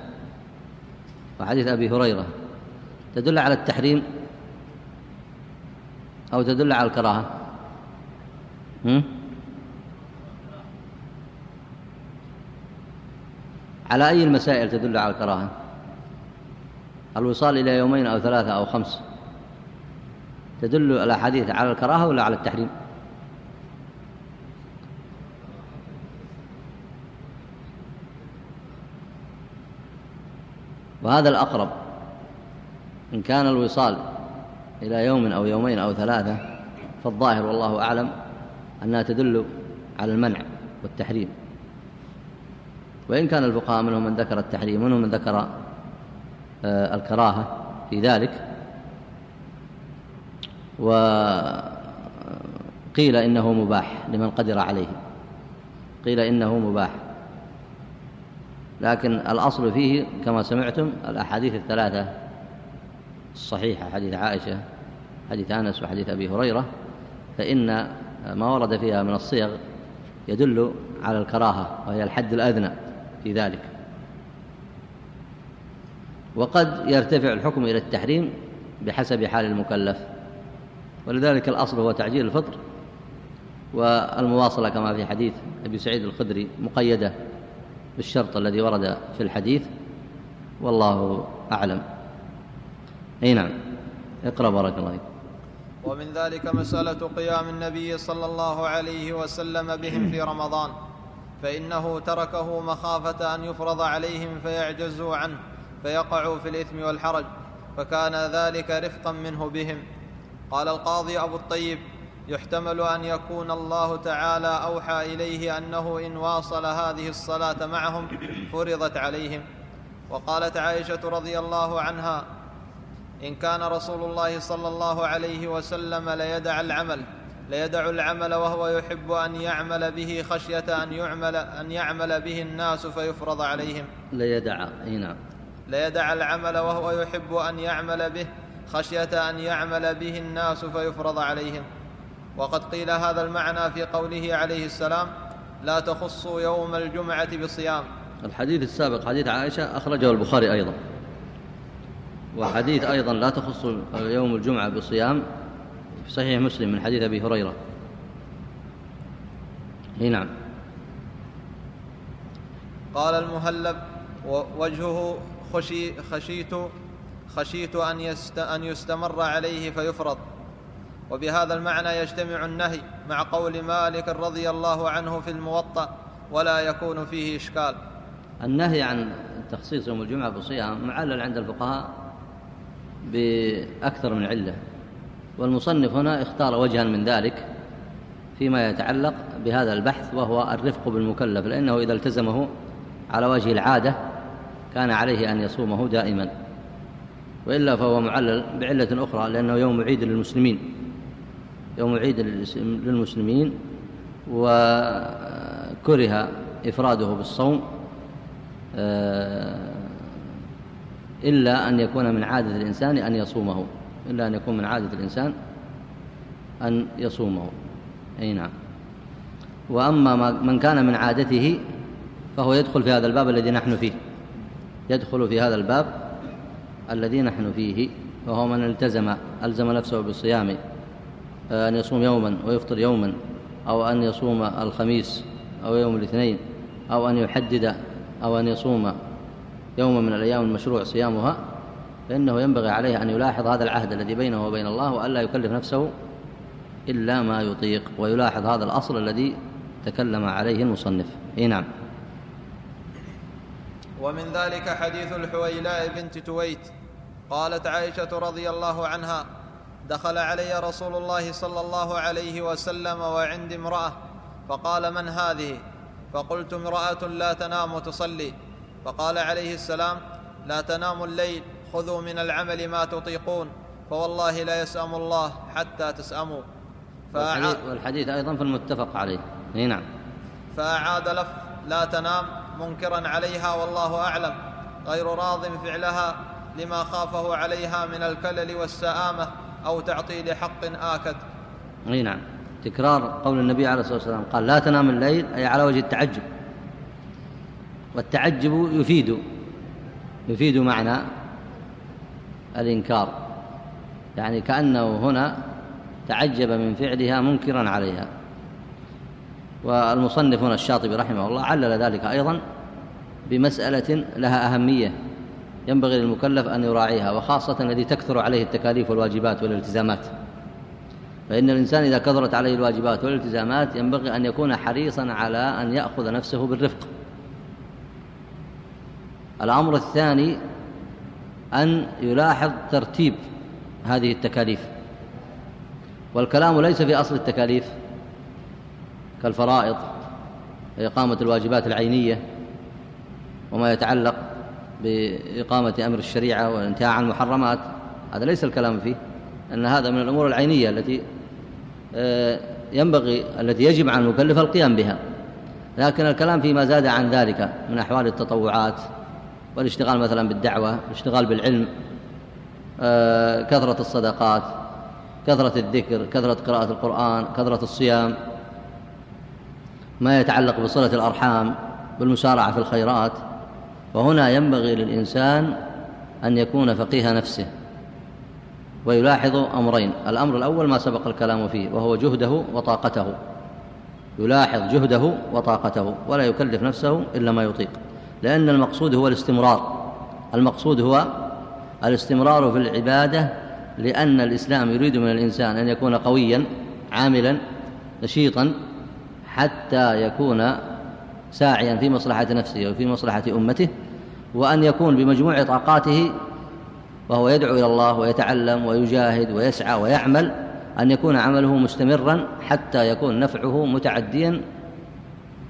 وحديث أبي هريرة. تدل على التحريم أو تدل على الكراهة؟ على أي المسائل تدل على الكراهة؟ الوصال إلى يومين أو ثلاثة أو خمس. تدل الأحاديث على الكراهة ولا على التحريم؟ وهذا الأقرب. إن كان الوصال إلى يوم أو يومين أو ثلاثة فالظاهر والله أعلم أنها تدل على المنع والتحريم. وإن كان الفقهاء منهم من ذكر التحريم ومنهم من ذكر آه، الكراهة في ذلك. وقيل إنه مباح لمن قدر عليه. قيل إنه مباح. لكن الأصل فيه كما سمعتم الأحاديث الثلاثة الصحيحة حديث عائشة حديث أنس وحديث أبي هريرة فإن ما ورد فيها من الصيغ يدل على الكراهة وهي الحد الأدنى في ذلك. وقد يرتفع الحكم إلى التحريم بحسب حال المكلف. ولذلك الأصل هو تعجيل الفطر والمواصلة كما في حديث أبي سعيد الخدري مقيدة بالشرط الذي ورد في الحديث والله أعلم. أي نعم. اقرأ بارك الله ومن ذلك مسألة قيام النبي صلى الله عليه وسلم بهم في رمضان فإنه تركه مخافة أن يفرض عليهم فيعجزوا عنه فيقعوا في الإثم والحرج فكان ذلك رفقا منه بهم. قال القاضي أبو الطيب يحتمل أن يكون الله تعالى أوحى إليه أنه إن واصل هذه الصلاة معهم فرضت عليهم. وقالت عائشة رضي الله عنها إن كان رسول الله صلى الله عليه وسلم ليدع العمل ليدع العمل وهو يحب أن يعمل به خشية أن يعمل أن يعمل به الناس فيفرض عليهم. ليدع أي نعم. ليدع العمل وهو يحب أن يعمل به خشية أن يعمل به الناس فيفرض عليهم. وقد قيل هذا المعنى في قوله عليه السلام لا تخصوا يوم الجمعة بصيام الحديث السابق حديث عائشة أخرجه البخاري أيضا. وحديث أيضا لا تخص يوم الجمعة بصيام في صحيح مسلم من حديث أبي هريرة. إي نعم. قال المهلب وجهه خشي خشيت خشيت أن, يست أن يستمر عليه فيفرض. وبهذا المعنى يجتمع النهي مع قول مالك رضي الله عنه في الموطأ ولا يكون فيه إشكال. النهي عن تخصيص يوم الجمعة بصيام معلل عند الفقهاء بأكثر من علة. والمصنف هنا اختار وجها من ذلك فيما يتعلق بهذا البحث وهو الرفق بالمكلف لأنه إذا التزمه على وجه العادة كان عليه أن يصومه دائما. وإلا فهو معلل بعلة أخرى لأنه يوم عيد للمسلمين. يوم عيد للمسلمين وكره إفراده بالصوم آه، إلا أن يكون من عادة الإنسان أن يصومه. إلا أن يكون من عادة الإنسان أن يصومه. أي نعم. وأما من كان من عادته فهو يدخل في هذا الباب الذي نحن فيه. يدخل في هذا الباب الذي نحن فيه وهو من التزم ألزم نفسه بالصيام آه، أن يصوم يوما ويفطر يوما أو أن يصوم الخميس أو يوم الاثنين أو أن يحدد أو أن يصوم يوما من الأيام المشروع صيامها فإنه ينبغي عليه أن يلاحظ هذا العهد الذي بينه وبين الله وألا يكلف نفسه إلا ما يطيق ويلاحظ هذا الأصل الذي تكلم عليه المصنف. إي نعم. ومن ذلك حديث الحويلاء بنت تويت قالت عائشة رضي الله عنها دخل علي رسول الله صلى الله عليه وسلم وعندي امرأة فقال من هذه؟ فقلت امرأة لا تنام تصلي فقال عليه السلام لا تناموا الليل خذوا من العمل ما تطيقون فوالله لا يسأم الله حتى تسأموا. والحديث, والحديث أيضا في المتفق عليه. إي نعم. فأعاد لفظ لا تنام منكرا عليها والله أعلم غير راض فعلها لما خافه عليها من الكلل والسآمة أو تعطيل حق آكد. إي نعم. تكرار قول النبي عليه الصلاة والسلام قال لا تنام الليل أي على وجه التعجب. والتعجب يفيد يفيد معنى الإنكار. يعني كأنه هنا تعجب من فعلها منكرا عليها. والمصنف هنا الشاطبي رحمه الله علل ذلك أيضا بمسألة لها أهمية ينبغي للمكلف أن يراعيها وخاصة الذي تكثر عليه التكاليف والواجبات والالتزامات. فإن الإنسان إذا كثرت عليه الواجبات والالتزامات ينبغي أن يكون حريصا على أن يأخذ نفسه بالرفق. الأمر الثاني أن يلاحظ ترتيب هذه التكاليف. والكلام ليس في أصل التكاليف كالفرائض إقامة الواجبات العينية وما يتعلق بإقامة أمر الشريعة والانتهاء عن المحرمات. هذا ليس الكلام فيه أن هذا من الأمور العينية التي آه، ينبغي التي يجب على المكلف القيام بها. لكن الكلام فيما زاد عن ذلك من أحوال التطوعات والاشتغال مثلا بالدعوة الاشتغال بالعلم آه، كثرة الصدقات كثرة الذكر كثرة قراءة القرآن كثرة الصيام ما يتعلق بصلة الأرحام بالمسارعة في الخيرات. وهنا ينبغي للإنسان أن يكون فقيه نفسه ويلاحظ أمرين. الأمر الأول ما سبق الكلام فيه وهو جهده وطاقته. يلاحظ جهده وطاقته ولا يكلف نفسه إلا ما يطيق. لأن المقصود هو الاستمرار. المقصود هو الاستمرار في العبادة لأن الإسلام يريد من الإنسان أن يكون قويا عاملا نشيطا حتى يكون ساعيا في مصلحة نفسه وفي مصلحة أمته وأن يكون بمجموع طاقاته وهو يدعو إلى الله ويتعلم ويجاهد ويسعى ويعمل أن يكون عمله مستمرا حتى يكون نفعه متعديا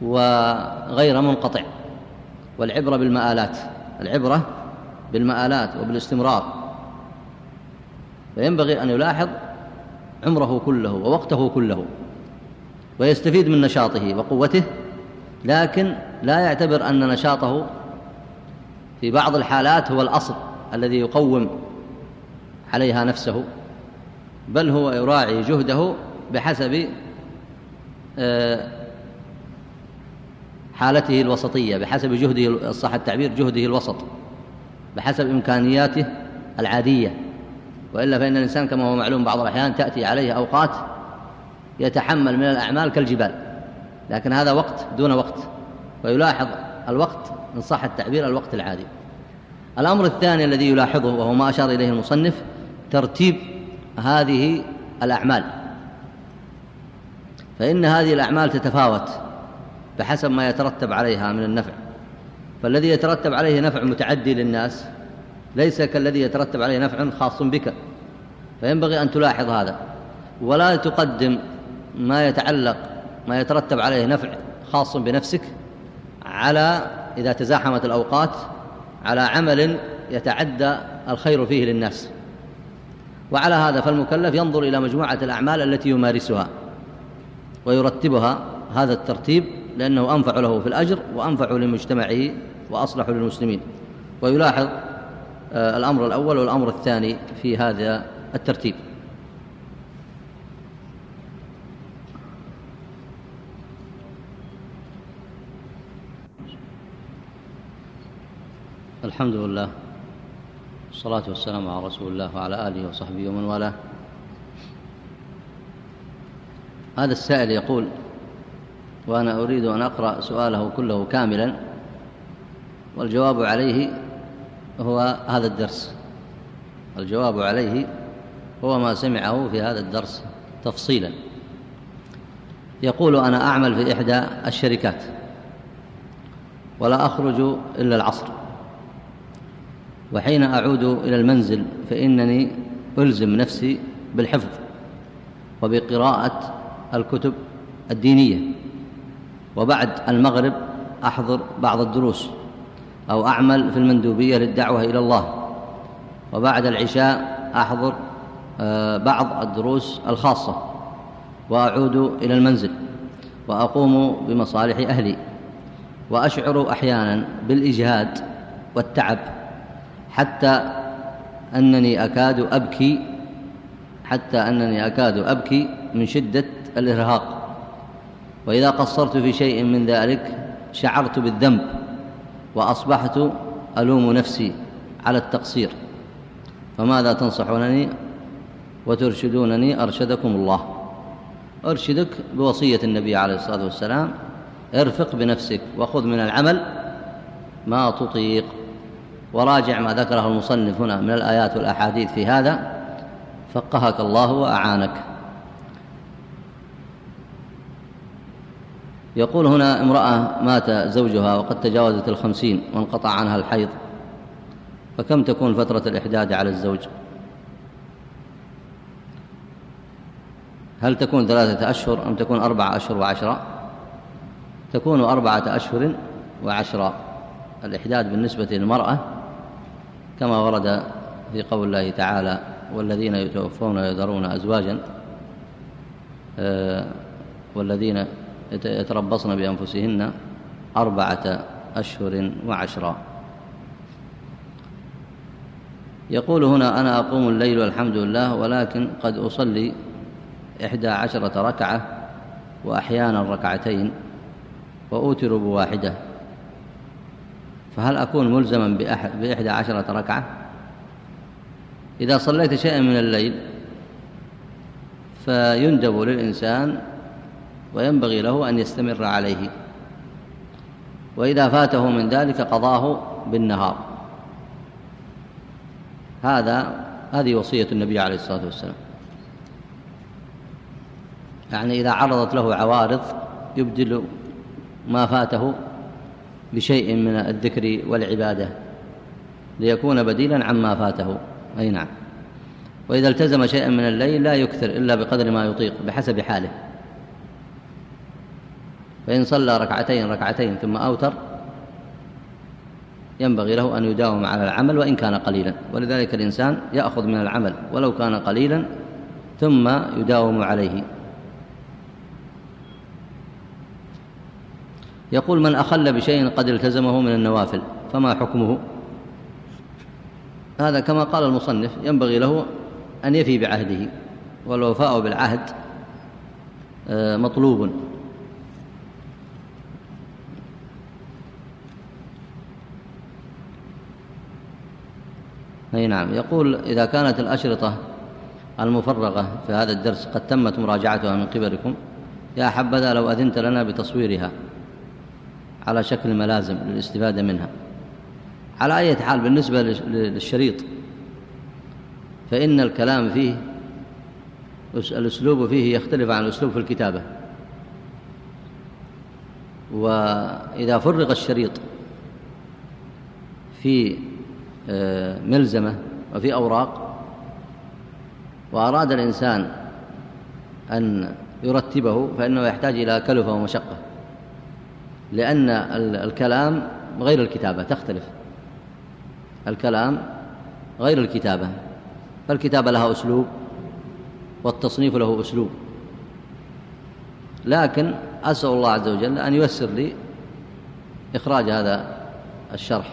وغير منقطع. والعبرة بالمآلات. العبرة بالمآلات وبالاستمرار. فينبغي أن يلاحظ عمره كله ووقته كله ويستفيد من نشاطه وقوته لكن لا يعتبر أن نشاطه في بعض الحالات هو الأصل الذي يقوم عليها نفسه بل هو يراعي جهده بحسب آه، حالته الوسطية بحسب جهده صح التعبير جهده الوسط بحسب إمكانياته العادية. وإلا فإن الإنسان كما هو معلوم بعض الأحيان تأتي عليه أوقات يتحمل من الأعمال كالجبال لكن هذا وقت دون وقت ويلاحظ الوقت إن صح التعبير الوقت العادي. الأمر الثاني الذي يلاحظه وهو ما أشار إليه المصنف ترتيب هذه الأعمال. فإن هذه الأعمال تتفاوت. بحسب ما يترتب عليها من النفع. فالذي يترتب عليه نفع متعدي للناس ليس كالذي يترتب عليه نفع خاص بك. فينبغي أن تلاحظ هذا. ولا تقدم ما يتعلق ما يترتب عليه نفع خاص بنفسك على إذا تزاحمت الأوقات على عمل يتعدى الخير فيه للناس. وعلى هذا فالمكلف ينظر إلى مجموعة الأعمال التي يمارسها ويرتبها. هذا الترتيب لأنه أنفع له في الأجر وأنفع لمجتمعه وأصلح للمسلمين. ويلاحظ آه، الأمر الأول والأمر الثاني في هذا الترتيب. الحمد لله والصلاة والسلام على رسول الله وعلى آله وصحبه ومن والاه. هذا السائل يقول وأنا أريد أن أقرأ سؤاله كله كاملا والجواب عليه هو هذا الدرس. الجواب عليه هو ما سمعه في هذا الدرس تفصيلا. يقول أنا أعمل في إحدى الشركات ولا أخرج إلا العصر وحين أعود إلى المنزل فإنني ألزم نفسي بالحفظ وبقراءة الكتب الدينية. وبعد المغرب أحضر بعض الدروس أو أعمل في المندوبية للدعوة إلى الله. وبعد العشاء أحضر آه، بعض الدروس الخاصة. وأعود إلى المنزل وأقوم بمصالح أهلي. وأشعر أحيانا بالإجهاد والتعب حتى أنني أكاد أبكي حتى أنني أكاد أبكي من شدة الإرهاق. وإذا قصرت في شيء من ذلك شعرت بالذنب وأصبحت ألوم نفسي على التقصير. فماذا تنصحونني وترشدونني أرشدكم الله؟ أرشدك بوصية النبي عليه الصلاة والسلام ارفق بنفسك وخذ من العمل ما تطيق. وراجع ما ذكره المصنف هنا من الآيات والأحاديث في هذا فقهك الله وأعانك. يقول هنا امرأة مات زوجها وقد تجاوزت الخمسين وانقطع عنها الحيض. فكم تكون فترة الإحداد على الزوج؟ هل تكون ثلاثة أشهر أم تكون أربعة أشهر وعشرة؟ تكون أربعة أشهر وعشرة. الإحداد بالنسبة للمرأة كما ورد في قول الله تعالى والذين يتوفون ويذرون أزواجا آه، والذين يتربصن بأنفسهن أربعة أشهر وعشرا. يقول هنا أنا أقوم الليل والحمد لله ولكن قد أصلي إحدى عشرة ركعة وأحيانا ركعتين وأوتر بواحدة. فهل أكون ملزما بإحدى عشرة ركعة؟ إذا صليت شيئا من الليل فيندب للإنسان وينبغي له أن يستمر عليه. وإذا فاته من ذلك قضاه بالنهار. هذا هذه وصية النبي عليه الصلاة والسلام. يعني إذا عرضت له عوارض يبدل ما فاته بشيء من الذكر والعبادة ليكون بديلا عما فاته. أي نعم. وإذا التزم شيئا من الليل لا يكثر إلا بقدر ما يطيق بحسب حاله. فإن صلى ركعتين ركعتين ثم أوتر ينبغي له أن يداوم على العمل وإن كان قليلا. ولذلك الإنسان يأخذ من العمل ولو كان قليلا ثم يداوم عليه. يقول من أخل بشيء قد التزمه من النوافل فما حكمه؟ هذا كما قال المصنف ينبغي له أن يفي بعهده والوفاء بالعهد آه، مطلوب. أي نعم. يقول إذا كانت الأشرطة المفرغة في هذا الدرس قد تمت مراجعتها من قبلكم يا حبذا لو أذنت لنا بتصويرها على شكل ملازم للاستفادة منها. على أي حال بالنسبة للشريط فإن الكلام فيه الأسلوب فيه يختلف عن الأسلوب في الكتابة. وإذا فرغ الشريط في ملزمة وفي أوراق. وأراد الإنسان أن يرتبه فإنه يحتاج إلى كلفة ومشقة لأن الكلام غير الكتابة تختلف. الكلام غير الكتابة فالكتابة لها أسلوب والتصنيف له أسلوب. لكن أسأل الله عز وجل أن ييسر لي إخراج هذا الشرح.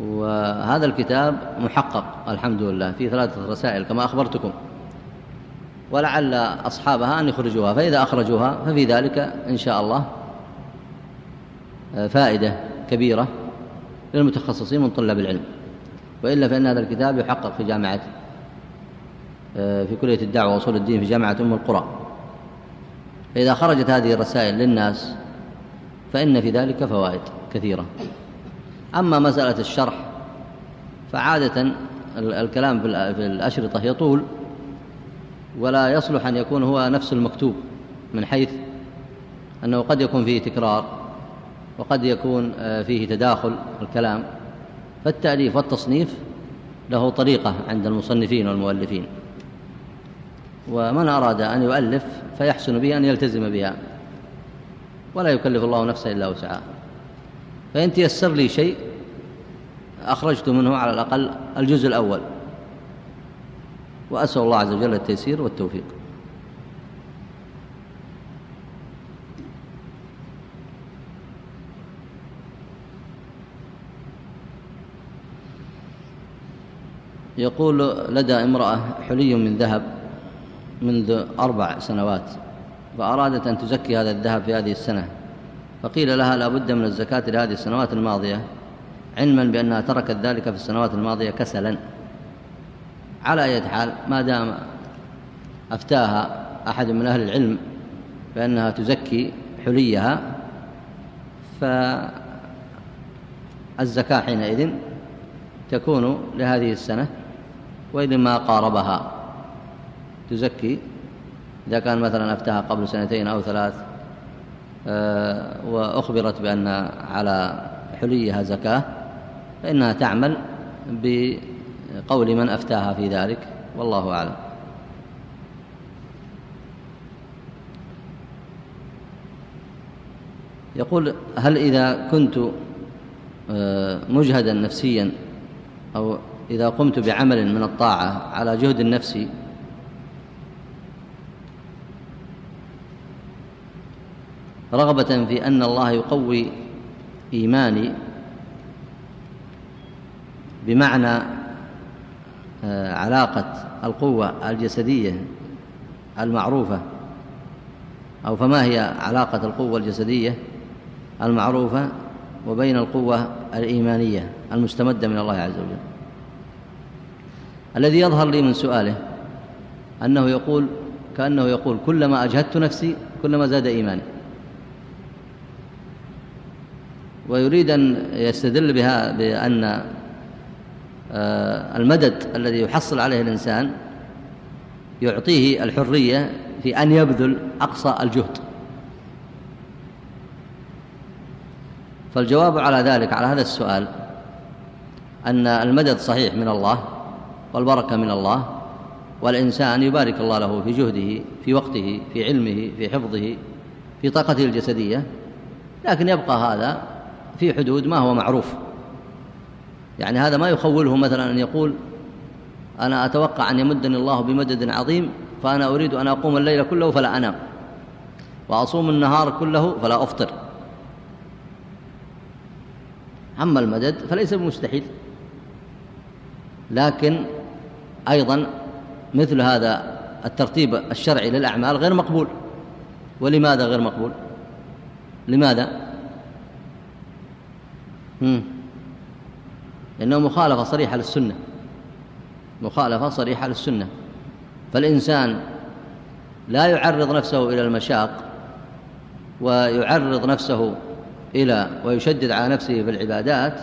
وهذا الكتاب محقق الحمد لله في ثلاثة رسائل كما أخبرتكم. ولعل أصحابها أن يخرجوها فإذا أخرجوها ففي ذلك إن شاء الله فائدة كبيرة للمتخصصين من طلاب العلم. وإلا فإن هذا الكتاب يحقق في جامعة آه، في كلية الدعوة وأصول الدين في جامعة أم القرى. فإذا خرجت هذه الرسائل للناس فإن في ذلك فوائد كثيرة. أما مسألة الشرح فعادة الكلام في الأشرطة يطول ولا يصلح أن يكون هو نفس المكتوب من حيث أنه قد يكون فيه تكرار وقد يكون آه، فيه تداخل الكلام. فالتأليف والتصنيف له طريقة عند المصنفين والمؤلفين. ومن أراد أن يؤلف فيحسن به أن يلتزم بها ولا يكلف الله نفسا إلا وسعها. فإن تيسر لي شيء أخرجت منه على الأقل الجزء الأول. وأسأل الله عز وجل التيسير والتوفيق. يقول لدى امرأة حلي من ذهب منذ أربع سنوات فأرادت أن تزكي هذا الذهب في هذه السنة. فقيل لها لا بد من الزكاة لهذه السنوات الماضية علما بأنها تركت ذلك في السنوات الماضية كسلا. على أي حال ما دام أفتاها أحد من أهل العلم بأنها تزكي حليها فالزكاة حينئذ تكون لهذه السنة وإذا ما قاربها تزكي. إذا كان مثلا أفتاها قبل سنتين أو ثلاث وأخبرت بأن على حليها زكاة فإنها تعمل بقول من أفتاها في ذلك والله أعلم. يقول هل إذا كنت آه، مجهدا نفسيا أو إذا قمت بعمل من الطاعة على جهد النفس رغبة في أن الله يقوي إيماني بمعنى آه، علاقة القوة الجسدية المعروفة أو فما هي علاقة القوة الجسدية المعروفة وبين القوة الإيمانية المستمدة من الله عز وجل. الذي يظهر لي من سؤاله أنه يقول كأنه يقول كلما أجهدت نفسي كلما زاد إيماني. ويريد أن يستدل بها بأن آه، المدد الذي يحصل عليه الإنسان يعطيه الحرية في أن يبذل أقصى الجهد. فالجواب على ذلك على هذا السؤال أن المدد صحيح من الله والبركة من الله والإنسان يبارك الله له في جهده في وقته في علمه في حفظه في طاقته الجسدية لكن يبقى هذا في حدود ما هو معروف. يعني هذا ما يخوله مثلا أن يقول أنا أتوقع أن يمدني الله بمدد عظيم فأنا أريد أن أقوم الليل كله فلا أنام. وأصوم النهار كله فلا أفطر. أما المدد فليس بمستحيل. لكن أيضا مثل هذا الترتيب الشرعي للأعمال غير مقبول. ولماذا غير مقبول؟ لماذا؟ لأنه مخالفة صريحة للسنة. مخالفة صريحة للسنة. فالإنسان لا يعرض نفسه إلى المشاق ويعرض نفسه إلى ويشدد على نفسه في العبادات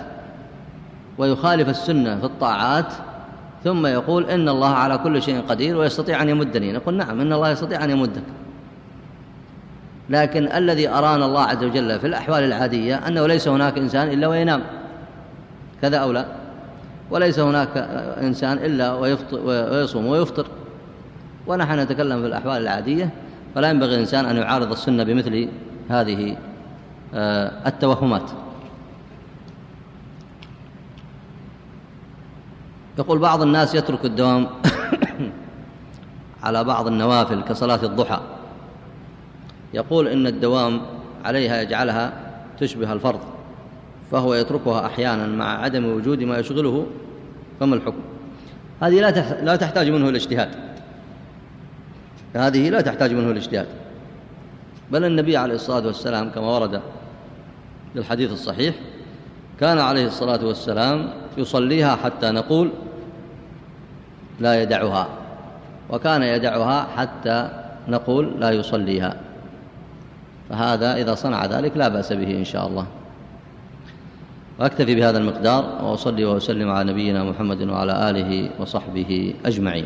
ويخالف السنة في الطاعات ثم يقول إن الله على كل شيء قدير ويستطيع أن يمدني. نقول نعم إن الله يستطيع أن يمدك. لكن الذي أرانا الله عز وجل في الأحوال العادية أنه ليس هناك إنسان إلا وينام. كذا أو لا؟ وليس هناك إنسان إلا ويصوم ويفطر. ونحن نتكلم في الأحوال العادية فلا ينبغي الإنسان أن يعارض السنة بمثل هذه آه، التوهمات. يقول بعض الناس يترك الدوام على بعض النوافل كصلاة الضحى. يقول إن الدوام عليها يجعلها تشبه الفرض فهو يتركها أحيانا مع عدم وجود ما يشغله فما الحكم؟ هذه لا لا تحتاج منه الاجتهاد. هذه لا تحتاج منه الاجتهاد. بل النبي عليه الصلاة والسلام كما ورد في الحديث الصحيح كان عليه الصلاة والسلام يصليها حتى نقول لا يدعها وكان يدعها حتى نقول لا يصليها. فهذا إذا صنع ذلك لا بأس به إن شاء الله. وأكتفي بهذا المقدار وأصلي وأسلم على نبينا محمد وعلى آله وصحبه أجمعين.